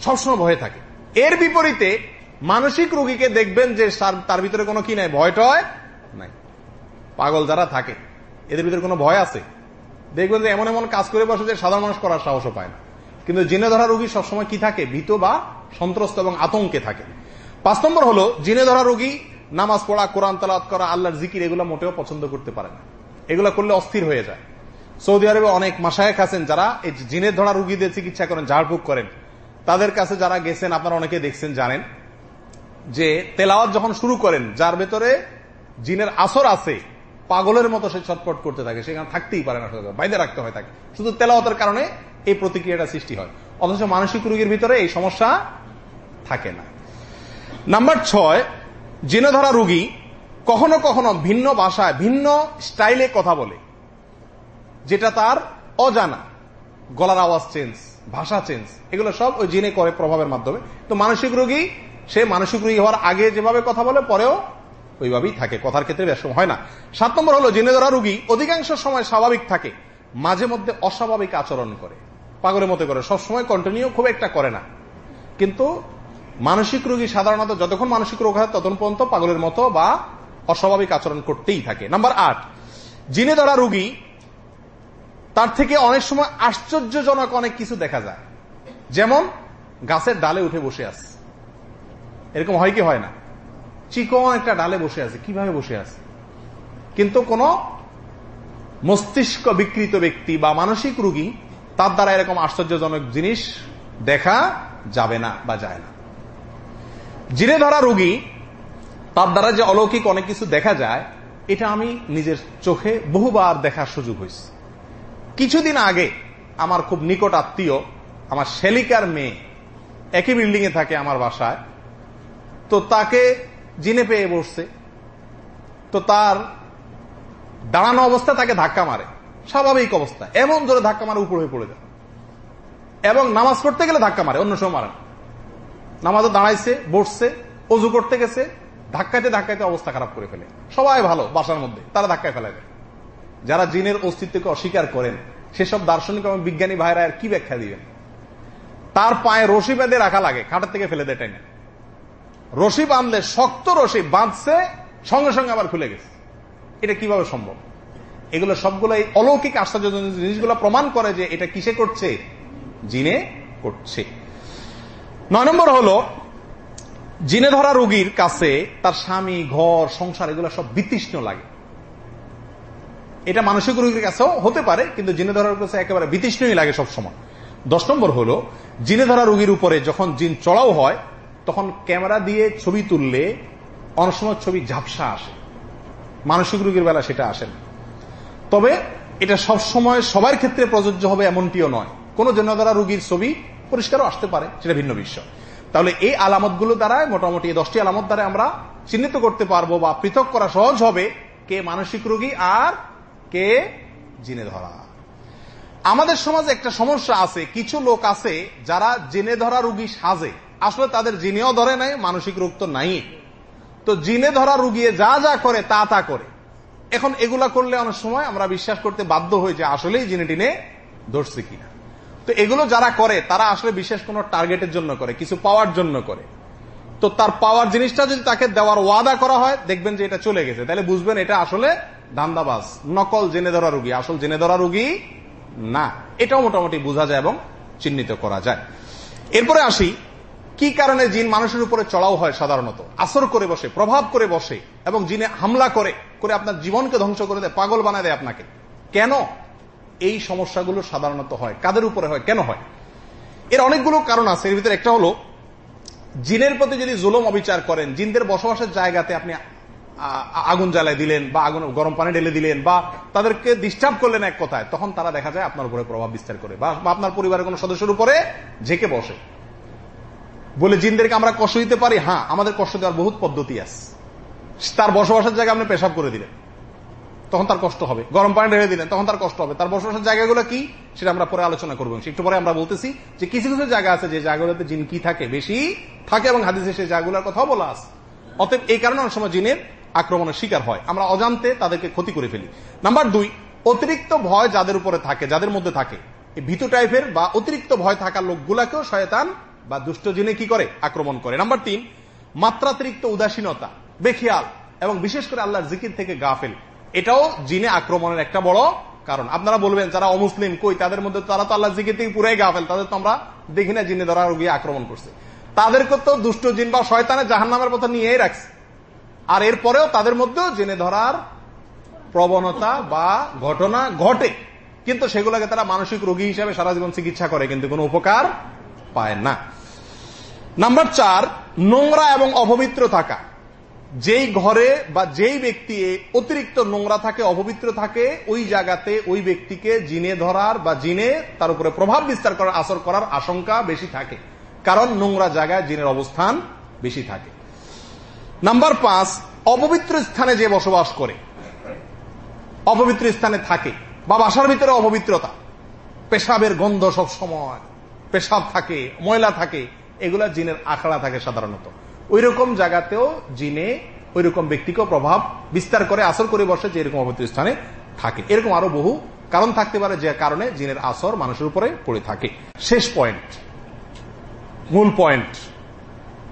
সবসময় ভয়ে থাকে। এর বিপরীতে মানসিক রোগীকে দেখবেন যে তার ভিতরে কোনো কি নাই ভয় টয় পাগল যারা থাকে, এদের ভিতরে কোনো ভয় আছে? দেখবেন যে এমন এমন কাজ করে বসে যে সাধারণ মানুষ করার সাহসও পায় না। কিন্তু জিনে ধরা রোগী সবসময় কি থাকে? ভীত বা সন্ত্রস্ত এবং আতঙ্কে থাকে। পাঁচ নম্বর হলো, জিনে ধরা রোগী নামাজ পড়া, কোরআন তালাত করা, আল্লাহর জিকির, এগুলো মোটেও পছন্দ করতে পারে না। এগুলো করলে অস্থির হয়ে যায়। সৌদি আরবে অনেক মাসায়ক আছেন যারা এই জিনের ধরা রুগীদের চিকিৎসা করেন ঝাড়ফুক করেন। তাদের কাছে যারা গেছেন, আপনারা অনেকে দেখছেন, জানেন যে তেলাওয়াত যখন শুরু করেন, যার ভেতরে জিনের আসর আছে পাগলের মতো সে ছটপট করতে থাকে সেখানে থাকতেই পারে না বাইরে রাখতে হয় তাকে। শুধু তেলাওয়াতের কারণে এই প্রতিক্রিয়াটা সৃষ্টি হয়। অথচ মানসিক রোগীর ভিতরে এই সমস্যা থাকে না। নাম্বার ছয় জিনে ধরা রুগী কখনো কখনো ভিন্ন ভাষায়, ভিন্ন স্টাইলে কথা বলে, যেটা তার অজানা, গলার আওয়াজ চেঞ্জ, ভাষা চেঞ্জ, এগুলো সব ওই জিনে করে প্রভাবের মাধ্যমে। তো মানসিক রোগী, সে মানসিক রোগী হওয়ার আগে যেভাবে কথা বলে, পরেও ওইভাবেই থাকে, কথার ক্ষেত্রে ব্যস্ত হয় না। সাত নম্বর হলো, জেনে ধরা রুগী অধিকাংশ সময় স্বাভাবিক থাকে, মাঝে মধ্যে অস্বাভাবিক আচরণ করে। পাগলের মতো করে, সবসময় কন্টিনিউ খুব একটা করে না। কিন্তু মানসিক রোগী সাধারণত যতক্ষণ মানসিক রোগ হয় ততক্ষণ পর্যন্ত পাগলের মতো বা অস্বাভাবিক আচরণ করতেই থাকে। নাম্বার আট, জিনে ধরা রুগী, তার থেকে অনেক সময় আশ্চর্যজনক অনেক কিছু দেখা যায়। যেমন গাছের ডালে উঠে বসে আছে। এরকম হয় কি হয় না? চিকন একটা ডালে বসে আছে। কীভাবে বসে আছে? কিন্তু কোন মস্তিষ্ক বিকৃত ব্যক্তি বা মানসিক রুগী তার দ্বারা এরকম আশ্চর্যজনক জিনিস দেখা যাবে না বা যায় না। জিনে ধরা রুগী তার দ্বারা যে অলৌকিক অনেক কিছু দেখা যায়, এটা আমি নিজের চোখে বহুবার দেখার সুযোগ হয়েছে। কিছুদিন আগে আমার খুব নিকট আত্মীয়, আমার শেলিকার মেয়ে, একই বিল্ডিং এ থাকে আমার বাসায়, তো তাকে জিনে পেয়ে বসছে। তো তার দাঁড়ানো অবস্থা তাকে ধাক্কা মারে। স্বাভাবিক অবস্থা। এমন জোরে ধাক্কা মারে, উপর হয়ে পড়ে যায়। এবং নামাজ পড়তে গেলে ধাক্কা মারে, অন্য সময় মারে নামাজে দাঁড়াইছে, বসছে, অজু করতে গেছে ধাক্কাতে ধাক্কাতে অবস্থা খারাপ করে ফেলে। সবাই ভালো, বাসার মধ্যে, তারা ধাক্কায় ফেলে দেয়। যারা জিনের অস্তিত্বকে অস্বীকার করেন, সেসব দার্শনিক এবং বিজ্ঞানী ভাইরা আর কি ব্যাখ্যা দিবেন? তার পায়ে রশি বেঁধে রাখা লাগে, খাটের থেকে ফেলে দেয় না রশি বাঁধলে শক্ত রশি বাঁধছে, সঙ্গে সঙ্গে আবার খুলে গেছে। এটা কীভাবে সম্ভব? এগুলো সবগুলো এই অলৌকিক আশ্চর্য জিনিসগুলো প্রমাণ করে যে এটা কিসে করছে? জিনে করছে। নয় নম্বর হলো, জিনে ধরা রোগীর কাছে তার স্বামী, ঘর, সংসার, এগুলো সব বিতৃষ্ণ লাগে। এটা মানসিক রোগীর কাছেও হতে পারে, কিন্তু জিনে ধরার কাছে একেবারে বিতৃষ্ণই লাগে সব সময় দশ নম্বর হলো, জিনে ধরা রোগীর উপরে যখন জিন চড়াও হয় তখন ক্যামেরা দিয়ে ছবি তুললে অনেক সময় ছবি ঝাপসা আসে। মানসিক রোগীর বেলা সেটা আসে না। তবে এটা সব সময় সবার ক্ষেত্রে প্রযোজ্য হবে এমনটিও নয়। কোন জিনে ধরা রোগীর ছবি পরিষ্কারও আসতে পারে, সেটা ভিন্ন বিষয়। তাহলে এই আলামতগুলো দ্বারা মোটামুটি দশটি আলামত দ্বারা আমরা চিহ্নিত করতে পারব বা পৃথক করা সহজ হবে কে মানসিক রোগী আর কে জিনে ধরা আমাদের সমাজে একটা সমস্যা আছে, কিছু লোক আছে যারা জেনে ধরা রুগী সাজে। আসলে তাদের জিনেও ধরে নাই, মানসিক রোগ তো নাই। তো জিনে ধরা রুগিয়ে যা যা করে, তা তা করে। এখন এগুলা করলে অনেক সময় আমরা বিশ্বাস করতে বাধ্য হই যে আসলেই জিনে টিনে ধরছে কিনা। তো এগুলো যারা করে, তারা আসলে বিশেষ কোন টার্গেটের জন্য করে, কিছু পাওয়ার জন্য করে। তো তার পাওয়ার জিনিসটা যদি তাকে দেওয়ার ওয়াদা করা হয়, দেখবেন যে এটা চলে গেছে। তাহলে বুঝবেন এটা আসলে ধান্দাবাজ, নকল জেনে ধরা রুগী, আসল জেনে ধরা রুগী না। এটাও মোটামুটি বোঝা যায় এবং চিহ্নিত করা যায়। এরপরে আসি কি কারণে জিন মানুষের উপরে চড়াও হয় সাধারণত? আসর করে বসে, প্রভাব করে বসে, এবং জিনে হামলা করে করে আপনার জীবনকে ধ্বংস করে দেয়, পাগল বানায় দেয় আপনাকে। কেন? এই সমস্যাগুলো সাধারণত হয়। কাদের উপরে হয়? কেন হয়? এর অনেকগুলো কারণ আছে। এর ভিতরে একটা হলো, জিনের প্রতি যদি জুলম অবিচার করেন, জিনদের বসবাসের জায়গাতে আপনি আগুন জ্বালায় দিলেন, বা আগুন, গরম পানি ঢেলে দিলেন, বা তাদেরকে ডিস্টার্ব করলেন এক কথায়, তখন তারা দেখা যায় আপনার উপরে প্রভাব বিস্তার করে বা আপনার পরিবারের কোন সদস্যের উপরে ঝেঁকে বসে। বলে জিনদেরকে আমরা কষ্ট দিতে পারি? হ্যাঁ আমাদের কষ্ট দেওয়ার বহুত পদ্ধতি আছে। তার বসবাসের জায়গায় আপনি পেশাব করে দিলেন। তখন তার কষ্ট হবে। গরম পানি ঢেলে দিলেন, তখন তার কষ্ট হবে। তার বসবাসের জায়গাগুলো কি? সেটা আমরা পরে আলোচনা করব। একটু পরে আমরা বলতেছি যে কিছু কিছু জায়গা আছে যে জায়গাগুলোতে জিন কি থাকে, বেশি থাকে এবং হাদিসে সেই জায়গাগুলোর কথাও বলা আছে। অতএব এই কারণে অনেক সময় জিনের আক্রমণের শিকার হয়। আমরা অজান্তে তাদেরকে ক্ষতি করে ফেলি। নাম্বার দুই, অতিরিক্ত ভয় যাদের উপরে থাকে, যাদের মধ্যে থাকে। ভীতু টাইপের বা অতিরিক্ত ভয় থাকা লোকগুলাকেও শয়তান বা দুষ্ট জিনে কি করে? আক্রমণ করে। নাম্বার তিন, মাত্রাতিরিক্ত উদাসীনতা, বেখিয়াল, এবং বিশেষ করে আল্লাহর জিকির থেকে গাফেল। এটাও জিনে আক্রমণের একটা বড় কারণ। আপনারা বলবেন, যারা অমুসলিম, কই, তাদের মধ্যে তারা তো আল্লাহ জিকির থেকে পুরাই গাফেল, তাদের তো আমরা দেখি না জিনে ধরা গিয়ে আক্রমণ করছে। তাদেরকে তো দুষ্ট জিন বা শয়তানের জাহান নামের কথা নিয়েই রাখছে। আর এরপরেও তাদের মধ্যেও জেনে ধরার প্রবণতা বা ঘটনা ঘটে। কিন্তু সেগুলোকে তারা মানসিক রোগী হিসাবে সারা জীবন চিকিৎসা করে, কিন্তু কোনো উপকার পায় না। নাম্বার চার, নোংরা এবং অপবিত্র থাকা। যেই ঘরে বা যেই ব্যক্তি অতিরিক্ত নোংরা থাকে, অপবিত্র থাকে, ওই জায়গাতে ওই ব্যক্তিকে জিনে ধরার বা জিনে তার উপরে প্রভাব বিস্তার করার, আসর করার আশঙ্কা বেশি থাকে। কারণ নোংরা জায়গায় জিনের অবস্থান বেশি থাকে। নাম্বার পাঁচ, অপবিত্র স্থানে যে বসবাস করে, অপবিত্র স্থানে থাকে বা বাসার ভিতরে অপবিত্রতা, পেশাবের গন্ধ সব সময় পেশাব থাকে, ময়লা থাকে, এগুলা জিনের আখড়া থাকে সাধারণত। ওই রকম জায়গাতেও জিনে ওই রকম ব্যক্তিকেও প্রভাব বিস্তার করে, আসর করে বসে যে এরকম অপবিত্র স্থানে থাকে। এরকম আরও বহু কারণ থাকতে পারে যে কারণে জিনের আসর মানুষের উপরে পড়ে থাকে। শেষ পয়েন্ট মূল পয়েন্ট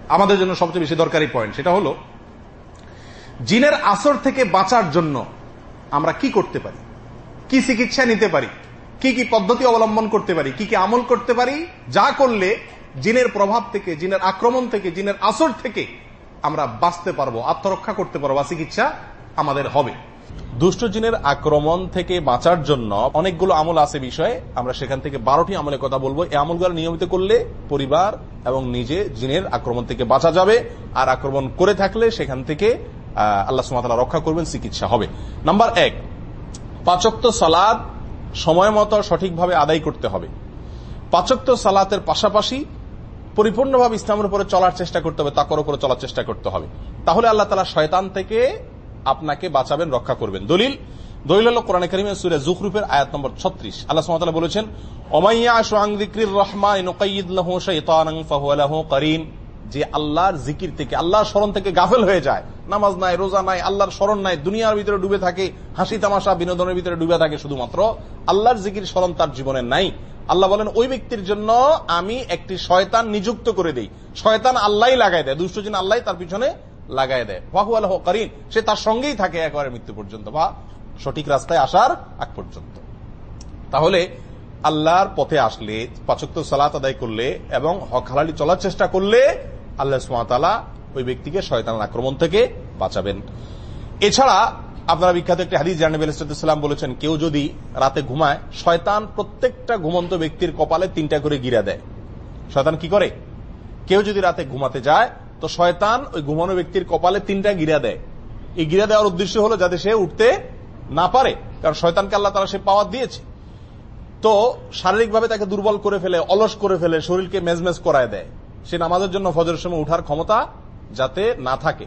আমাদের জন্য সবচেয়ে বেশি দরকারি পয়েন্ট সেটা হলো, জিনের আসর থেকে বাঁচার জন্য আমরা কি করতে পারি? কি চিকিৎসা নিতে পারি? কি কি পদ্ধতি অবলম্বন করতে পারি, কি কি আমল করতে পারি, যা করলে জিনের প্রভাব থেকে, জিনের আক্রমণ থেকে, জিনের আসর থেকে আমরা বাঁচতে পারব, আত্মরক্ষা করতে পারব চিকিৎসা আমাদের হবে। দুষ্ট জিনের আক্রমণ থেকে বাঁচার জন্য অনেকগুলো আমল আছে বিষয়ে, আমরা সেখান থেকে বারোটি আমলের কথা বলব। এই আমলগুলো নিয়মিত করলে পরিবার এবং নিজে জিনের আক্রমণ থেকে বাঁচা যাবে, আর আক্রমণ করে থাকলে সেখান থেকে আল্লাহ সুমাতালা রক্ষা করবেন, চিকিৎসা হবে। নাম্বার এক, পাচক্ত সালাদ সময় মতো সঠিকভাবে আদায় করতে হবে। পাচক্ত সালাতের পাশাপাশি পরিপূর্ণভাবে ইসলামের উপরে চলার চেষ্টা করতে হবে তাকর উপরে চলার চেষ্টা করতে হবে। তাহলে আল্লাহ তালা শয়তান থেকে আপনাকে বাঁচাবেন, রক্ষা করবেন। দলিল দলিল হল কোরআন করিমের সুরে জুখরুফের আয়াত নম্বর ছত্রিশ। আল্লাহ সুমাতালা বলেছেন সুআংদিক্রির রহমান করিন। যে আল্লাহর জিকির থেকে, আল্লাহর স্মরণ থেকে গাফেল হয়ে যায়। নামাজ নাই, রোজা নাই, আল্লাহর স্মরণ নাই, দুনিয়ার ভিতরে ডুবে থাকে, হাসি তামাশা বিনোদনের ভিতরে ডুবে থাকে শুধুমাত্র। আল্লাহর জিকির স্মরণ তার জীবনে নাই। আল্লাহ বলেন, ওই ব্যক্তির জন্য আমি একটি শয়তান নিযুক্ত করে দিই। শয়তান আল্লাহ লাগাই দেয় দুষ্টজিন আল্লাহ তার পিছনে লাগাই দেয়। বাহু আল্লাহ করিন সে তার সঙ্গেই থাকে একবারে মৃত্যু পর্যন্ত বা সঠিক রাস্তায় আসার আগ পর্যন্ত। তাহলে আল্লাহর পথে আসলে পাচক্ত সালাত আদায় করলে এবং হক হালালি চলার চেষ্টা করলে আল্লাহ সুমাতালা ওই ব্যক্তিকে শয়তান আক্রমণ থেকে বাঁচাবেন। এছাড়া আপনারা বিখ্যাত একটি হাদিস আলাইসাল্লাম বলেছেন, কেউ যদি রাতে ঘুমায়, শয়তান প্রত্যেকটা ঘুমন্ত ব্যক্তির কপালে তিনটা করে গিরা দেয়। শয়তান কি করে? কেউ যদি রাতে ঘুমাতে যায়, তো শয়তান ওই ঘুমানো ব্যক্তির কপালে তিনটা গিরা দেয়। এই গিরা দেওয়ার উদ্দেশ্য হলো যাতে সে উঠতে না পারে, কারণ শয়তানকে আল্লাহ তারা সে পাওয়ার দিয়েছে। তো শারীরিকভাবে তাকে দুর্বল করে ফেলে, অলস করে ফেলে, শরীরকে মেজমেজ করায় দেয়। সে নামাজের জন্য ফজরের সময় উঠার ক্ষমতা যাতে না থাকে।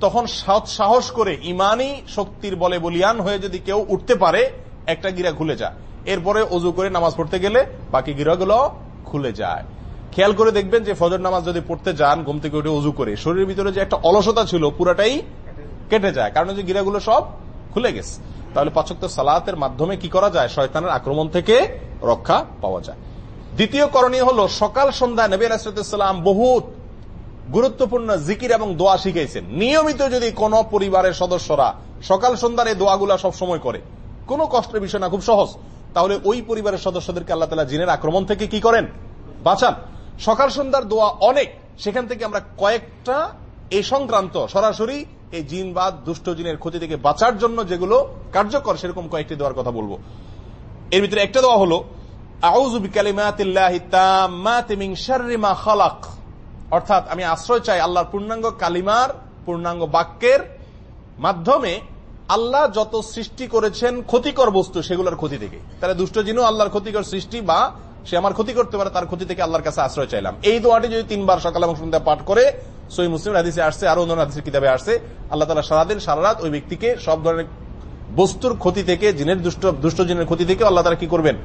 তখন সাহস করে ইমানই শক্তির বলে বলিয়ান হয়ে যদি কেউ উঠতে পারে, একটা গিরা খুলে যায়। এরপরে অজু করে নামাজ পড়তে গেলে বাকি গিরাগুলো খুলে যায়। খেয়াল করে দেখবেন যে ফজর নামাজ যদি পড়তে যান, ঘুম থেকে উঠে অজু করে, শরীরের ভিতরে যে একটা অলসতা ছিল, পুরাটাই কেটে যায়। কারণ যে গিরাগুলো সব খুলে গেছে। তাহলে পাচক সালাতের মাধ্যমে কি করা যায়? শয়তানের আক্রমণ থেকে রক্ষা পাওয়া যায়। দ্বিতীয় করণীয় হল সকাল, সন্ধ্যা নবী আলাইসালাম বহুত গুরুত্বপূর্ণ জিকির এবং দোয়া শিখাইছেন। নিয়মিত যদি কোন পরিবারের সদস্যরা সকাল, সন্ধ্যার এই দোয়াগুলা সবসময় করে, কোনো কষ্টের বিষয় না, খুব সহজ। তাহলে ওই পরিবারের সদস্যদেরকে আল্লাহ তালা জিনের আক্রমণ থেকে কি করেন? বাঁচান। সকাল, সন্ধ্যার দোয়া অনেক। সেখান থেকে আমরা কয়েকটা এই সংক্রান্ত, সরাসরি এই জিন বা দুষ্ট জিনের ক্ষতি থেকে বাঁচার জন্য যেগুলো কার্যকর, সেরকম কয়েকটি দেওয়ার কথা বলব। এর ভিতরে একটা দেওয়া হলো অর্থাৎ আমি আশ্রয় চাই আল্লাহর পূর্ণাঙ্গ কালিমার, পূর্ণাঙ্গ বাক্যের মাধ্যমে আল্লাহ যত সৃষ্টি করেছেন ক্ষতিকর বস্তু সেগুলোর ক্ষতি থেকে। তাহলে দুষ্ট জিনও আল্লাহর ক্ষতিকর সৃষ্টি বা সে আমার ক্ষতি করতে পারে, তার ক্ষতি থেকে আল্লাহর কাছে আশ্রয় চাইলাম। এই দোয়াটি যদি তিনবার সকাল এবং সন্ধ্যা পাঠ করে সই মুসলিম হাদিসে আসছে আরও অন্য হাদিসের কিতাবে আসছে, আল্লাহ তালা সারাদিন সারা রাত ওই ব্যক্তিকে সব ধরনের বস্তুর ক্ষতি থেকে, জিনের দুষ্ট দুষ্ট জিনের ক্ষতি থেকে আল্লাহ তারা কি করবেন?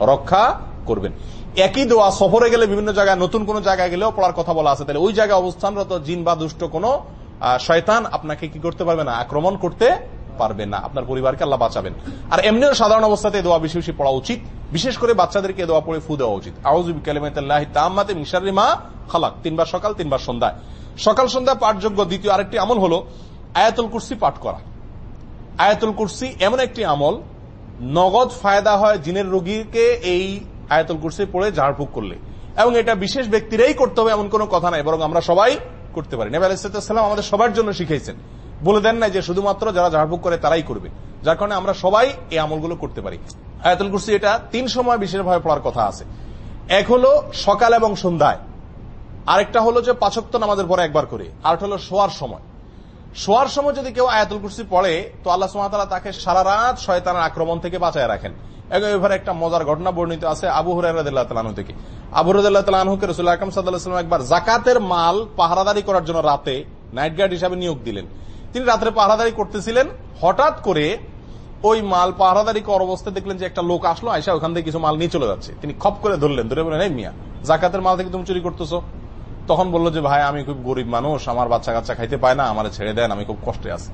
রক্ষা করবেন। একই দোয়া সফরে গেলে বিভিন্ন জায়গায়, নতুন কোন জায়গায় গেলেও পড়ার কথা বলা আছে। তাহলে ওই জায়গায় অবস্থানরত জিন বা দুষ্ট কোন শয়তান আপনাকে কি করতে পারবে না, আক্রমণ করতে পারবে না। আপনার পরিবারকে আল্লাহ বাঁচাবেন। আর এমনিও সাধারণ অবস্থাতে দোয়া বেশি বেশি পড়া উচিত। বিশেষ করে বাচ্চাদেরকে দোয়া পড়ে ফু দেওয়া উচিত। আউজুব কালিমাতে মিশারি মা খালাক। তিনবার সকাল, তিনবার সন্ধ্যায়। সকাল, সন্ধ্যা পাঠযোগ্য। দ্বিতীয় আরেকটি আমল হলো আয়াতুল কুরসি পাঠ করা। আয়াতুল কুরসি এমন একটি আমল নগদ ফায়দা হয় জিনের রোগীকে এই আয়াতুল কুরসি পড়ে ঝাড়ফুঁক করলে। এবং এটা বিশেষ ব্যক্তিরাই করতে হবে এমন কোন কথা নাই, বরং আমরা সবাই করতে পারি। নেবে আলাইসালাম আমাদের সবার জন্য শিখেছেন বলে দেন না যে শুধুমাত্র যারা ঝাড়ফুঁক করে তারাই করবে। যার কারণে আমরা সবাই এই আমলগুলো করতে পারি। আয়াতুল কুরসি এটা তিন সময় বিশেষভাবে পড়ার কথা আছে। এক হলো সকাল এবং সন্ধ্যায়। আরেকটা হলো যে পাচক্ত নামাজের পরে একবার করে। আরেকটা হলো শোয়ার সময়। শোয়ার সময় যদি কেউ আয়াতুল কুরসি পড়ে, তো আল্লাহ সুমাতালা তাকে সারা রাত শয়তানের আক্রমণ থেকে বাঁচায় রাখেন। এভাবে একটা মজার ঘটনা বর্ণিত আছে আবু হুরাহ থেকে। আবু হুরাহুকে রসুল আকরম সাল্লাহাম একবার জাকাতের মাল পাহারাদারি করার জন্য রাতে নাইট গার্ড হিসাবে নিয়োগ দিলেন। তিনি রাত্রে পাহারাদারি করতেছিলেন, হঠাৎ করে ওই মাল পাহারাদারি করার অবস্থায় দেখলেন যে একটা লোক আসলো আইসা ওখান থেকে কিছু মাল নিয়ে চলে যাচ্ছে। তিনি খপ করে ধরলেন, ধরে বলেন মিয়া, জাকাতের মাল থেকে তুমি চুরি করতেছো? তখন বলল যে, ভাই, আমি খুব গরিব মানুষ, আমার বাচ্চা কাচ্চা খাইতে পায় না, আমার ছেড়ে দেন, আমি খুব কষ্টে আছি।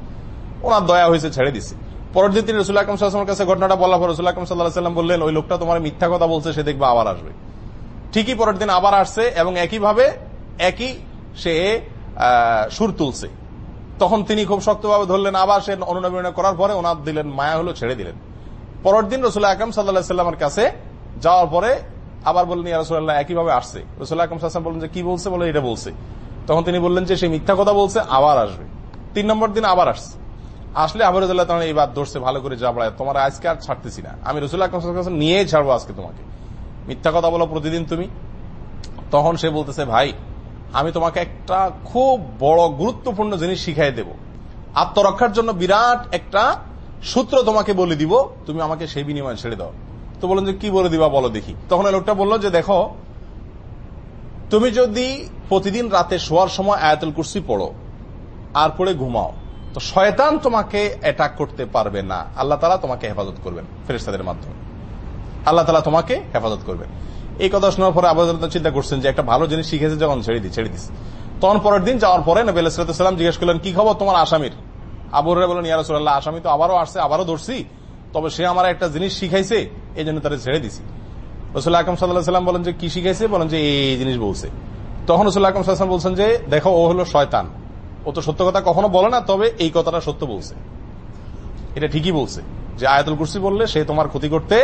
ওনার দয়া হয়েছে ছেড়ে দিছে। পরের দিন তিনি রসুল আকরম সাল্লামের কাছে ঘটনাটা বলার পর রসুল আকরম সাল্লাহ সাল্লাম বললেন, ওই লোকটা তোমার মিথ্যা কথা বলছে, সে দেখবে আবার আসবে। ঠিকই পরের দিন আবার আসছে এবং একইভাবে একই সে সুর তুলছে। তখন তিনি খুব শক্তভাবে ধরলেন, আবার সে অনুনবীন করার পরে ওনার দিলেন, মায়া হলো ছেড়ে দিলেন। পরের দিন রসুল আকরম সাল্লাহ সাল্লামের কাছে যাওয়ার পরে আবার বললেন, ইয়া রসুল্লাহ একইভাবে আসছে। রসুল আকরম সাল্লাম বললেন যে, কি বলছে? বলে, এটা বলছে। তখন তিনি বললেন যে, সে মিথ্যা কথা বলছে, আবার আসবে। তিন নম্বর দিন আবার আসছে। আসলে আবরুল্লাহ তখন এই বাদ ধরছে, ভালো করে যাবড়ায় তোমার আজকে আর ছাড়তেছি না। আমি রসুল আকরম কাছে নিয়ে ছাড়বো আজকে তোমাকে। মিথ্যা কথা বলো প্রতিদিন তুমি। তখন সে বলতেছে, ভাই, আমি তোমাকে একটা খুব বড় গুরুত্বপূর্ণ জিনিস শিখাই দেব। আত্মরক্ষার জন্য বিরাট একটা সূত্র তোমাকে বলে দিব। তুমি আমাকে সেই বিনিময়ে ছেড়ে দাও। তো বলেন যে, কি বলে দিবা বলো দেখি। তখন লোকটা বলল যে, দেখো, তুমি যদি প্রতিদিন রাতে শোয়ার সময় আয়াতুল কুর্সি পড়ো আর পড়ে ঘুমাও, তো শয়তান তোমাকে অ্যাটাক করতে পারবে না। আল্লাহ তালা তোমাকে হেফাজত করবেন ফেরেস্তাদের মাধ্যমে। আল্লাহ তালা তোমাকে হেফাজত করবেন। এই কথা শোনার পরে আবার চিন্তা করছেন যে, একটা ভালো জিনিস শিখেছে যখন ছেড়ে দিই ছেড়ে দিস তখন পরের দিন যাওয়ার পরে নবী আলাইসালাম জিজ্ঞেস করলেন, কি খবর তোমার আসামির? আবুরে বলেন ইয়ারসুল্লাহ আসামি তো আবারও আসছে, আবারও ধরছি। তবে সে আমার একটা জিনিস শিখাইছে, এই জন্য তারা ছেড়ে দিছি। রসুল্লাহ আকরম সাল্লাহ সাল্লাম বলেন যে, কি শিখাইছে? বলেন যে, এই জিনিস বলছে। তখন রসুল্লাহ আকরম সাল্লাম বলছেন যে, দেখো, ও হলো শয়তান। ও তো সত্য কথা কখনো বলে না, তবে এই কথাটা সত্য বলছে। এটা ঠিকই বলছে যে, আয়াতুল কুরসি বললে সে তোমার ক্ষতি করতে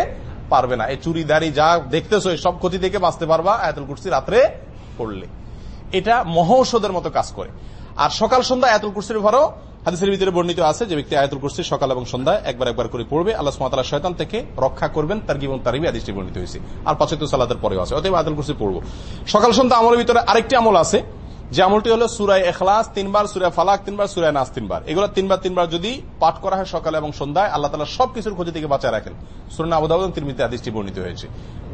পারবে না। এই চুরি, দাড়ি, যা দেখতেছো সব ক্ষতি থেকে বাঁচতে পারবা আয়াতুল কুরসি রাত্রে পড়লে। এটা মহৌষধের মতো কাজ করে। আর সকাল সন্ধ্যা আয়াতুল কুরসির ভরও হাদিসের ভিতরে বর্ণিত আছে যে ব্যক্তি আয়াতুল কুরসি সকাল এবং সন্ধ্যায় একবার একবার করে পড়বে, আল্লাহ সুমাতালা শয়তান থেকে রক্ষা করবেন তার জীবন তারিবি আদিসটি বর্ণিত হয়েছে। আর পাঁচত্ব সালাদের পরেও আছে, অতএব আয়াতুল কুরসি পড়ব। সকাল সন্ধ্যা আমলের ভিতরে আরেকটি আমল আছে যে আমলটি হলো সুরায় এখলাস তিনবার সুরায় ফালাক, তিনবার সুরায় নাস, তিনবার। এগুলো তিনবার তিনবার যদি পাঠ করা হয় সকালে এবং সন্ধ্যায়, আল্লাহ তালা সবকিছুর ক্ষতি থেকে বাঁচায় রাখেন। সুরান আবুদাউদ্দিন তিরমিতে আদিসটি বর্ণিত হয়েছে।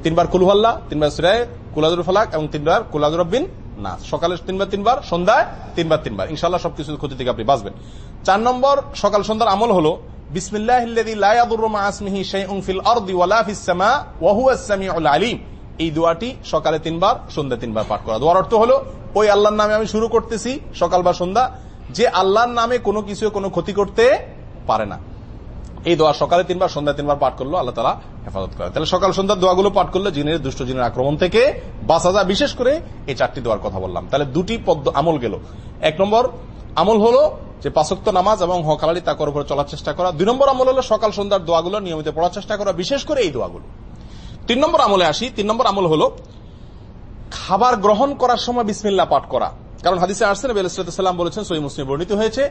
তিনবার কুলুহাল্লা তিনবার সুরায় কুলাদুর ফালাক এবং তিনবার কুলাদুর রব্বিন নাস। সকালে তিনবার তিনবার, সন্ধ্যায় তিনবার তিনবার। ইনশাল্লাহ সবকিছুর ক্ষতি থেকে আপনি বাঁচবেন। চার নম্বর, সকাল সন্ধ্যার আমল হলো এই দোয়াটি সকালে তিনবার, সন্ধ্যা তিনবার পাঠ করা। দোয়ার অর্থ হলো, ওই আল্লাহর নামে আমি শুরু করতেছি, সকাল বা সন্ধ্যা, যে আল্লাহর নামে কোনো কিছু কোনো ক্ষতি করতে পারে না। এই দোয়া সকালে তিনবার, সন্ধ্যা তিনবার পাঠ করল, আল্লাহ তালা হেফাজত করে। তাহলে সকাল সন্ধ্যার দোয়াগুলো পাঠ করলে জিনের, দুষ্ট জিনের আক্রমণ থেকে বাঁচা যায়। বিশেষ করে এই চারটি দোয়ার কথা বললাম। তাহলে দুটি পদ্ম আমল গেল। এক নম্বর আমল হলো যে পাঁচক্ত নামাজ এবং হকালালি তাকর উপরে চলার চেষ্টা করা। দুই নম্বর আমল হলো সকাল, সন্ধ্যার দোয়াগুলো নিয়মিত পড়ার চেষ্টা করা, বিশেষ করে এই দোয়াগুলো। তিন নম্বর আমলে আসি, তিন নম্বর আমল হলো খাবার গ্রহণ করার সময় বিসমিল্লা পাঠ করা। কারণ হাদিসে আসছেন সাল্লাম বলেছেন সই মুসলিম বর্ণিত হয়েছে,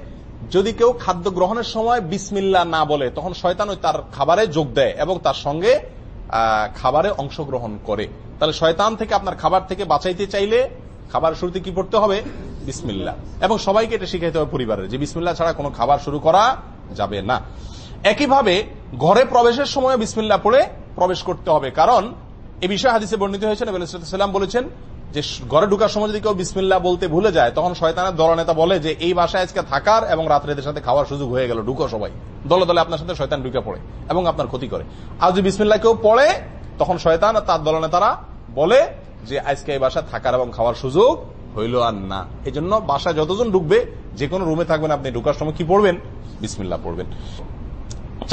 যদি কেউ খাদ্য গ্রহণের সময় বিসমিল্লা না বলে, তখন শয়তান ওই তার খাবারে যোগ দেয় এবং তার সঙ্গে খাবারে অংশগ্রহণ করে। তাহলে শয়তান থেকে আপনার খাবার থেকে বাঁচাইতে চাইলে খাবার শুরুতে কি পড়তে হবে? বিসমিল্লা এবং সবাইকে এটা শিখাইতে হবে পরিবারের, যে বিসমিল্লা ছাড়া কোনো খাবার শুরু করা যাবে না। একইভাবে ঘরে প্রবেশের সময় বিসমিল্লা পড়ে প্রবেশ করতে হবে। কারণ এ বিষয়ে হাদিসে বর্ণিত হয়েছেন সাল্লাম বলেছেন যে ঘরে ঢুকার সময় যদি কেউ বিসমিল্লা বলতে ভুলে যায়, তখন শয়তানের দলনেতা বলে যে, এই বাসায় আজকে থাকার এবং রাত্রেদের সাথে খাওয়ার সুযোগ হয়ে গেল, ঢুকো সবাই। দলে দলে আপনার সাথে শয়তান ঢুকে পড়ে এবং আপনার ক্ষতি করে। আর যদি বিসমিল্লা কেউ পড়ে, তখন শয়তান তার দলনেতারা বলে যে, আজকে এই বাসায় থাকার এবং খাওয়ার সুযোগ হইল আর না। এই জন্য বাসায় যতজন ঢুকবে, যে কোনো রুমে থাকবেন আপনি। ঢুকার সময় কি পড়বেন? বিসমিল্লা পড়বেন।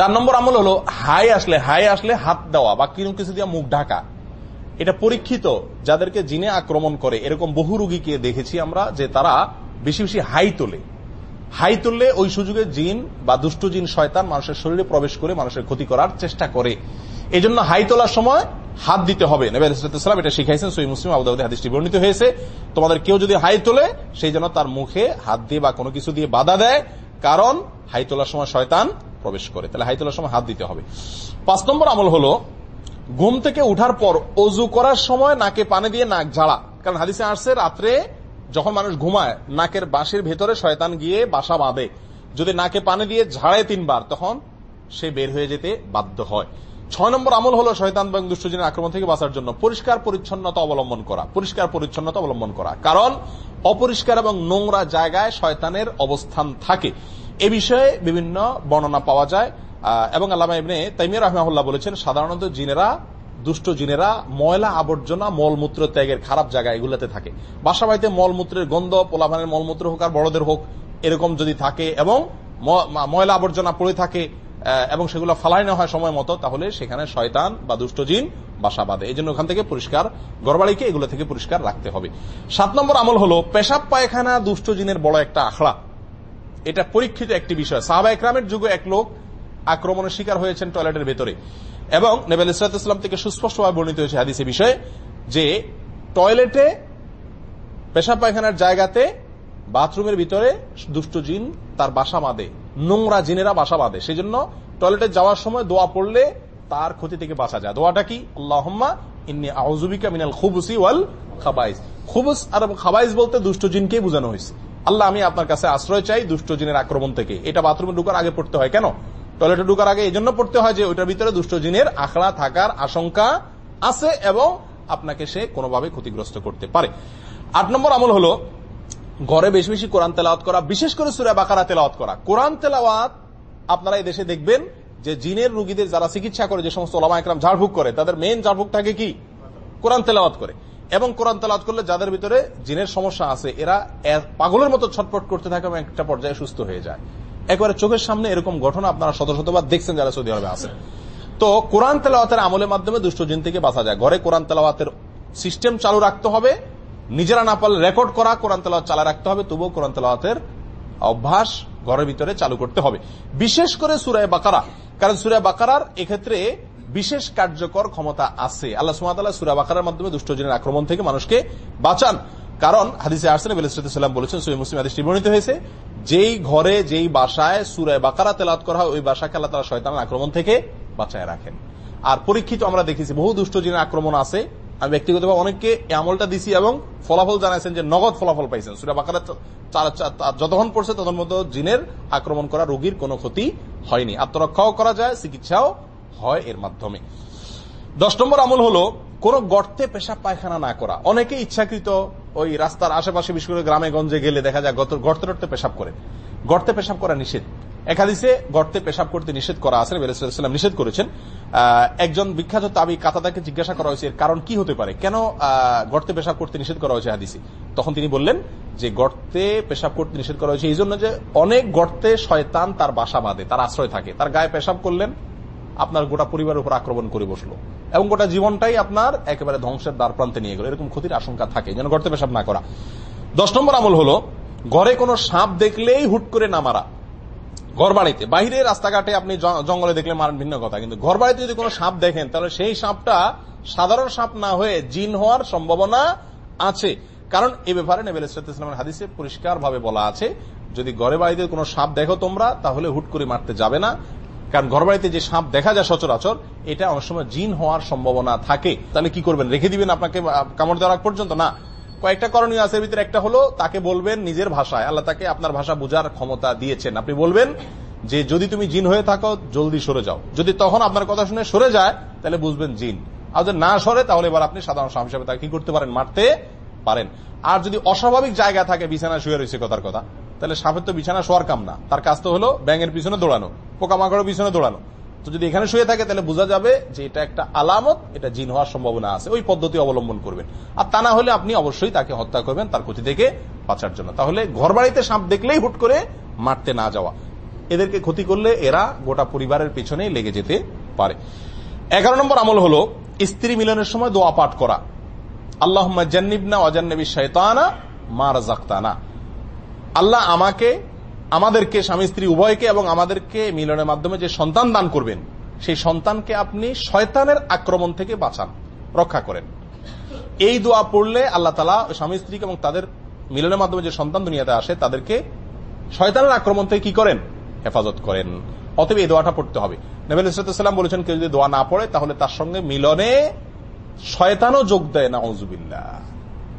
চার নম্বর আমল হলো হাই আসলে হাই আসলে হাত দেওয়া বা কিরম কিছু দিয়ে মুখ ঢাকা। এটা পরীক্ষিত যাদেরকে জিনে আক্রমণ করে। এরকম বহু রুগীকে দেখেছি আমরা যে তারা বেশি বেশি হাই তোলে। হাই তুললে ওই সুযোগে জিন বা দুষ্ট জিন শয়তান মানুষের শরীরে প্রবেশ করে মানুষের ক্ষতি করার চেষ্টা করে। এই জন্য হাই তোলার সময় হাত দিতে হবে। এটা শিখাইছেন সই মুসলিম আবুদাউদ্দি হাদিসটি বর্ণিত হয়েছে। তোমাদের কেউ যদি হাই তোলে, সেই জন্য তার মুখে হাত দিয়ে বা কোনো কিছু দিয়ে বাধা দেয়। কারণ হাই তোলার সময় শয়তান প্রবেশ করে। তাহলে হাই তোলার সময় হাত দিতে হবে। পাঁচ নম্বর আমল হলো, ঘুম থেকে উঠার পর অজু করার সময় নাকে পানি দিয়ে নাক ঝাড়া কারণ হাদিসে আসছে, রাত্রে যখন মানুষ ঘুমায়, নাকের বাঁশের ভেতরে শয়তান গিয়ে বাসা বাঁধে। যদি নাকে পানি দিয়ে ঝাড়ে তিনবার, তখন সে বের হয়ে যেতে বাধ্য হয়। ছয় নম্বর আমল হলো শয়তান এবং দুষ্টজনের আক্রমণ থেকে বাঁচার জন্য পরিষ্কার পরিচ্ছন্নতা অবলম্বন করা, পরিষ্কার পরিচ্ছন্নতা অবলম্বন করা। কারণ অপরিষ্কার এবং নোংরা জায়গায় শয়তানের অবস্থান থাকে। এ বিষয়ে বিভিন্ন বর্ণনা পাওয়া যায় এবং আল্লামা ইবনে তাইমিয়া রহমাহুল্লাহ বলেছেন, সাধারণত জিনেরা, দুষ্ট জিনেরা ময়লা আবর্জনা মলমূত্র ত্যাগের খারাপ জায়গা এগুলোতে থাকে। বাসা বাড়িতে মলমূত্রের গন্ধ, পোলাভানের মলমূত্র হোক আর বড়দের হোক, এরকম যদি থাকে এবং ময়লা আবর্জনা পড়ে থাকে এবং সেগুলো ফালাই না হয় সময় মতো, তাহলে সেখানে শয়তান বা দুষ্টজিন বাসা বাঁধে। এই জন্য ওখান থেকে পরিষ্কার গড়বাড়িকে এগুলো থেকে পরিষ্কার রাখতে হবে। সাত নম্বর আমল হলো পেশাব পায়খানা দুষ্টজিনের বড় একটা আখড়া। এটা পরীক্ষিত একটি বিষয়। সাহাবা একরামের যুগে এক লোক আক্রমণের শিকার হয়েছেন টয়লেটের ভেতরে। এবং নেবেল ইসলাম থেকে সুস্পষ্টভাবে বর্ণিত হয়েছে হাদিসে বিষয়ে যে টয়লেটে পেশাব পায়খানার জায়গাতে বাথরুমের ভিতরে দুষ্ট জিন তার বাসা বাঁধে। নোংরা জিনেরা বাসা বাঁধে। সেই জন্য টয়লেটে যাওয়ার সময় দোয়া পড়লে তার ক্ষতি থেকে বাঁচা যায়। দোয়াটা কি? আল্লাহম্মা ইন্নি আউজুবিকা মিনাল খুবুসি ওয়াল খাবাইজ খুবুস আর খাবাইজ বলতে দুষ্ট জিনকে বোঝানো হয়েছে। আল্লাহ, আমি আপনার কাছে আশ্রয় চাই দুষ্ট জিনের আক্রমণ থেকে। এটা বাথরুমে ঢুকার আগে পড়তে হয়। কেন? টয়লেটে ঢুকার আগে এই জন্য পড়তে হয় যে ওইটার ভিতরে দুষ্ট জিনের আখড়া থাকার আশঙ্কা আছে এবং আপনাকে সে কোনোভাবে ক্ষতিগ্রস্ত করতে পারে। আট নম্বর আমল হলো ঘরে বেশি বেশি কোরআন তেলাওয়াত করা, বিশেষ করে সুরা বাকারা তেলাওয়াত করা। কোরআন তেলাওয়াত আপনারা এই দেশে দেখবেন যে জিনের রুগীদের যারা চিকিৎসা করে, যে সমস্ত ওলামা একরাম ঝাড়ফুক করে, তাদের মেন ঝাড়ফুক থাকে কি? কোরআন তেলাওয়াত করে। এবং কোরআন তেলাওয়াত করলে যাদের ভিতরে জিনের সমস্যা আছে, এরা পাগলের মতো ছটপট করতে থাকে এবং একটা পর্যায়ে সুস্থ হয়ে যায়। একবারে চোখের সামনে এরকম ঘটনা আপনারা শত শতবার দেখছেন যারা সৌদি আরবে আছেন। তো কোরআন তেলাওয়াতের আমলের মাধ্যমে দুষ্ট জিন থেকে বাঁচা যায়। ঘরে কোরআন তেলাওয়াতের সিস্টেম চালু রাখতে হবে। নিজেরা না পারলে রেকর্ড করা, কোরআন তেলাওয়াত চালা রাখতে হবে, তবুও কোরআন তেলাওয়াতের অভ্যাস ঘরের ভিতরে চালু করতে হবে। বিশেষ করে সুরায় বাকারা, কারণ সুরায় বাকারার এক্ষেত্রে বিশেষ কার্যকর ক্ষমতা আছে। আল্লাহ সুমাতাল্লাহ সুরা বাকারার মাধ্যমে দুষ্টজনের আক্রমণ থেকে মানুষকে বাঁচান। কারণ হাদিসে আর্সেন সাল্লাম বলেছেন সৈয় মুসলিম হাদিসটি বর্ণিত হয়েছে, যেই ঘরে, যেই বাসায় সুরায় বাকারা তেলাত করা হয়, ওই বাসাকে আল্লাহ তালা শয়তান আক্রমণ থেকে বাঁচায় রাখেন। আর পরীক্ষিত আমরা দেখেছি, বহু দুষ্টজনের আক্রমণ আছে আমি ব্যক্তিগতভাবে অনেককে আমলটা দিছি এবং ফলাফল জানাইছেন যে নগদ ফলাফল পাইছেন। সুরা বাকারা যতক্ষণ পড়ছে তখন মতো জিনের আক্রমণ করা রোগীর কোনো ক্ষতি হয়নি। আত্মরক্ষাও করা যায়, চিকিৎসাও হয় এর মাধ্যমে। দশ নম্বর আমল হলো কোন গর্তে পেশাব পায়খানা না করা। অনেকে ইচ্ছাকৃত ওই রাস্তার আশেপাশে, বিশেষ করে গ্রামে, গঞ্জে গেলে দেখা যায় গর্তে গর্তে পেশাব করে। গর্তে পেশাব করা নিষেধ। একাদিসে গর্তে পেশাব করতে নিষেধ করা আছে নিষেধ করেছেন। একজন বিখ্যাত তাবি কাতাদাকে জিজ্ঞাসা করা হয়েছে কারণ কি হতে পারে? কেন গর্তে পেশাব করতে নিষেধ করা হয়েছে হাদিসে? তখন তিনি বললেন যে গর্তে পেশাব করতে নিষেধ করা হয়েছে এই জন্য যে অনেক গর্তে শয়তান তার বাসা বাঁধে, তার আশ্রয় থাকে। তার গায়ে পেশাব করলেন, আপনার গোটা পরিবারের উপর আক্রমণ করে বসল। এবং গোটা জীবনটাই আপনার একেবারে ধ্বংসের দ্বার প্রান্তে নিয়ে গেল। এরকম ক্ষতির আশঙ্কা থাকে, যেন গর্তে পেশাব না করা। দশ নম্বর আমল হলো, ঘরে কোনো সাপ দেখলেই হুট করে না মারা। ঘর বাড়িতে রাস্তাঘাটে আপনি জঙ্গলে দেখলে মারেন ভিন্ন কথা। কিন্তু ঘর বাড়িতে যদি কোনো সাপ দেখেন, তাহলে সেই সাপটা সাধারণ সাপ না হয়ে জিন হওয়ার সম্ভাবনা আছে। কারণ এ ব্যাপারে নেবেল ইসলামের হাদিসে পরিষ্কার ভাবে বলা আছে, যদি ঘরে বাড়িতে কোনো সাপ দেখো তোমরা, তাহলে হুট করে মারতে যাবে না। কারণ ঘর বাড়িতে যে সাপ দেখা যায় সচরাচর, এটা অনেক সময় জিন হওয়ার সম্ভাবনা থাকে। তাহলে কি করবেন? রেখে দিবেন আপনাকে কামড় দেওয়ার পর্যন্ত? না। কয়েকটা করণীয় আছে ভিতরে। একটা হলো, তাকে বলবেন নিজের ভাষায়। আল্লাহ তাকে আপনার ভাষা বোঝার ক্ষমতা দিয়েছেন। আপনি বলবেন যে, যদি তুমি জিন হয়ে থাকো, জলদি সরে যাও। যদি তখন আপনার কথা শুনে সরে যায়, তাহলে বুঝবেন জিন। আর যদি না সরে, তাহলে এবার আপনি সাধারণ সাপ হিসাবে তাকে কি করতে পারেন? মারতে পারেন। আর যদি অস্বাভাবিক জায়গা থাকে বিছানা শুয়ে রয়েছে কথার কথা, তাহলে সাপের তো বিছানা শোয়ার কাম না। তার কাজ তো হলো ব্যাঙের পিছনে দৌড়ানো, পোকামাকড়ের পিছনে দৌড়ানো। তো যদি এখানে শুয়ে থাকে, তাহলে বোঝা যাবে যে এটা একটা আলামত, এটা জিন হওয়ার সম্ভাবনা আছে। ওই পদ্ধতি অবলম্বন করবেন। আর তা না হলে আপনি অবশ্যই তাকে হত্যা করবেন, তার ক্ষতি থেকে বাঁচার জন্য। তাহলে ঘর বাড়িতে সাপ দেখলেই হুট করে মারতে না যাওয়া। এদেরকে ক্ষতি করলে এরা গোটা পরিবারের পেছনেই লেগে যেতে পারে। এগারো নম্বর আমল হল স্ত্রী মিলনের সময় দোয়া পাঠ করা। আল্লাহ জান্নিবনা অজান্নবী শৈতানা মার জাক্তানা আল্লাহ আমাকে আমাদেরকে স্বামী স্ত্রী উভয়কে এবং আমাদেরকে মিলনের মাধ্যমে যে সন্তান দান করবেন, সেই সন্তানকে আপনি শয়তানের আক্রমণ থেকে বাঁচান, রক্ষা করেন। এই দোয়া পড়লে আল্লাহ তালা স্বামী স্ত্রীকে এবং তাদের মিলনের মাধ্যমে যে সন্তান দুনিয়াতে আসে, তাদেরকে শয়তানের আক্রমণ থেকে কি করেন? হেফাজত করেন। অতএব এই দোয়াটা পড়তে হবে। নবীল ইসলাম বলেছেন, কেউ যদি দোয়া না পড়ে, তাহলে তার সঙ্গে মিলনে শয়তানও যোগ দেয় না ওজুবিল্লা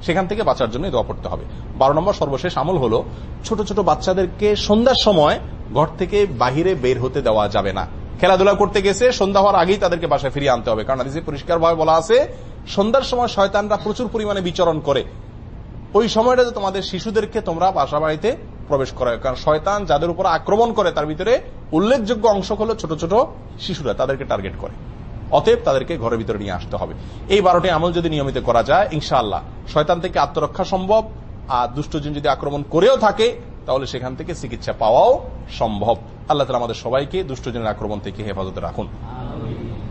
সেখান থেকে বাঁচার জন্য দোয়া পড়তে হবে। বারো নম্বর সর্বশেষ আমল হলো, ছোট ছোট বাচ্চাদেরকে সন্ধ্যার সময় ঘর থেকে বাহিরে বের হতে দেওয়া যাবে না। খেলাধুলা করতে গেছে, সন্ধ্যা হওয়ার আগেই তাদেরকে বাসায় ফিরিয়ে আনতে হবে। কারণ আদিসে পরিষ্কারভাবে বলা আছে, সন্ধ্যার সময় শয়তানরা প্রচুর পরিমাণে বিচরণ করে। ওই সময়টাতে তোমাদের শিশুদেরকে তোমরা বাসা বাড়িতে প্রবেশ করে কারণ শয়তান যাদের উপর আক্রমণ করে, তার ভিতরে উল্লেখযোগ্য অংশ হলো ছোট ছোট শিশুরা, তাদেরকে টার্গেট করে। অতএব তাদেরকে ঘরের ভিতরে নিয়ে আসতে হবে। এই বারোটি আমল যদি নিয়মিত করা যায়, ইনশাআল্লাহ, শয়তান থেকে আত্মরক্ষা সম্ভব। আর দুষ্টজন যদি আক্রমণ করেও থাকে, তাহলে সেখান থেকে চিকিৎসা পাওয়াও সম্ভব। আল্লাহ তালা আমাদের সবাইকে দুষ্টজনের আক্রমণ থেকে হেফাজতে রাখুন।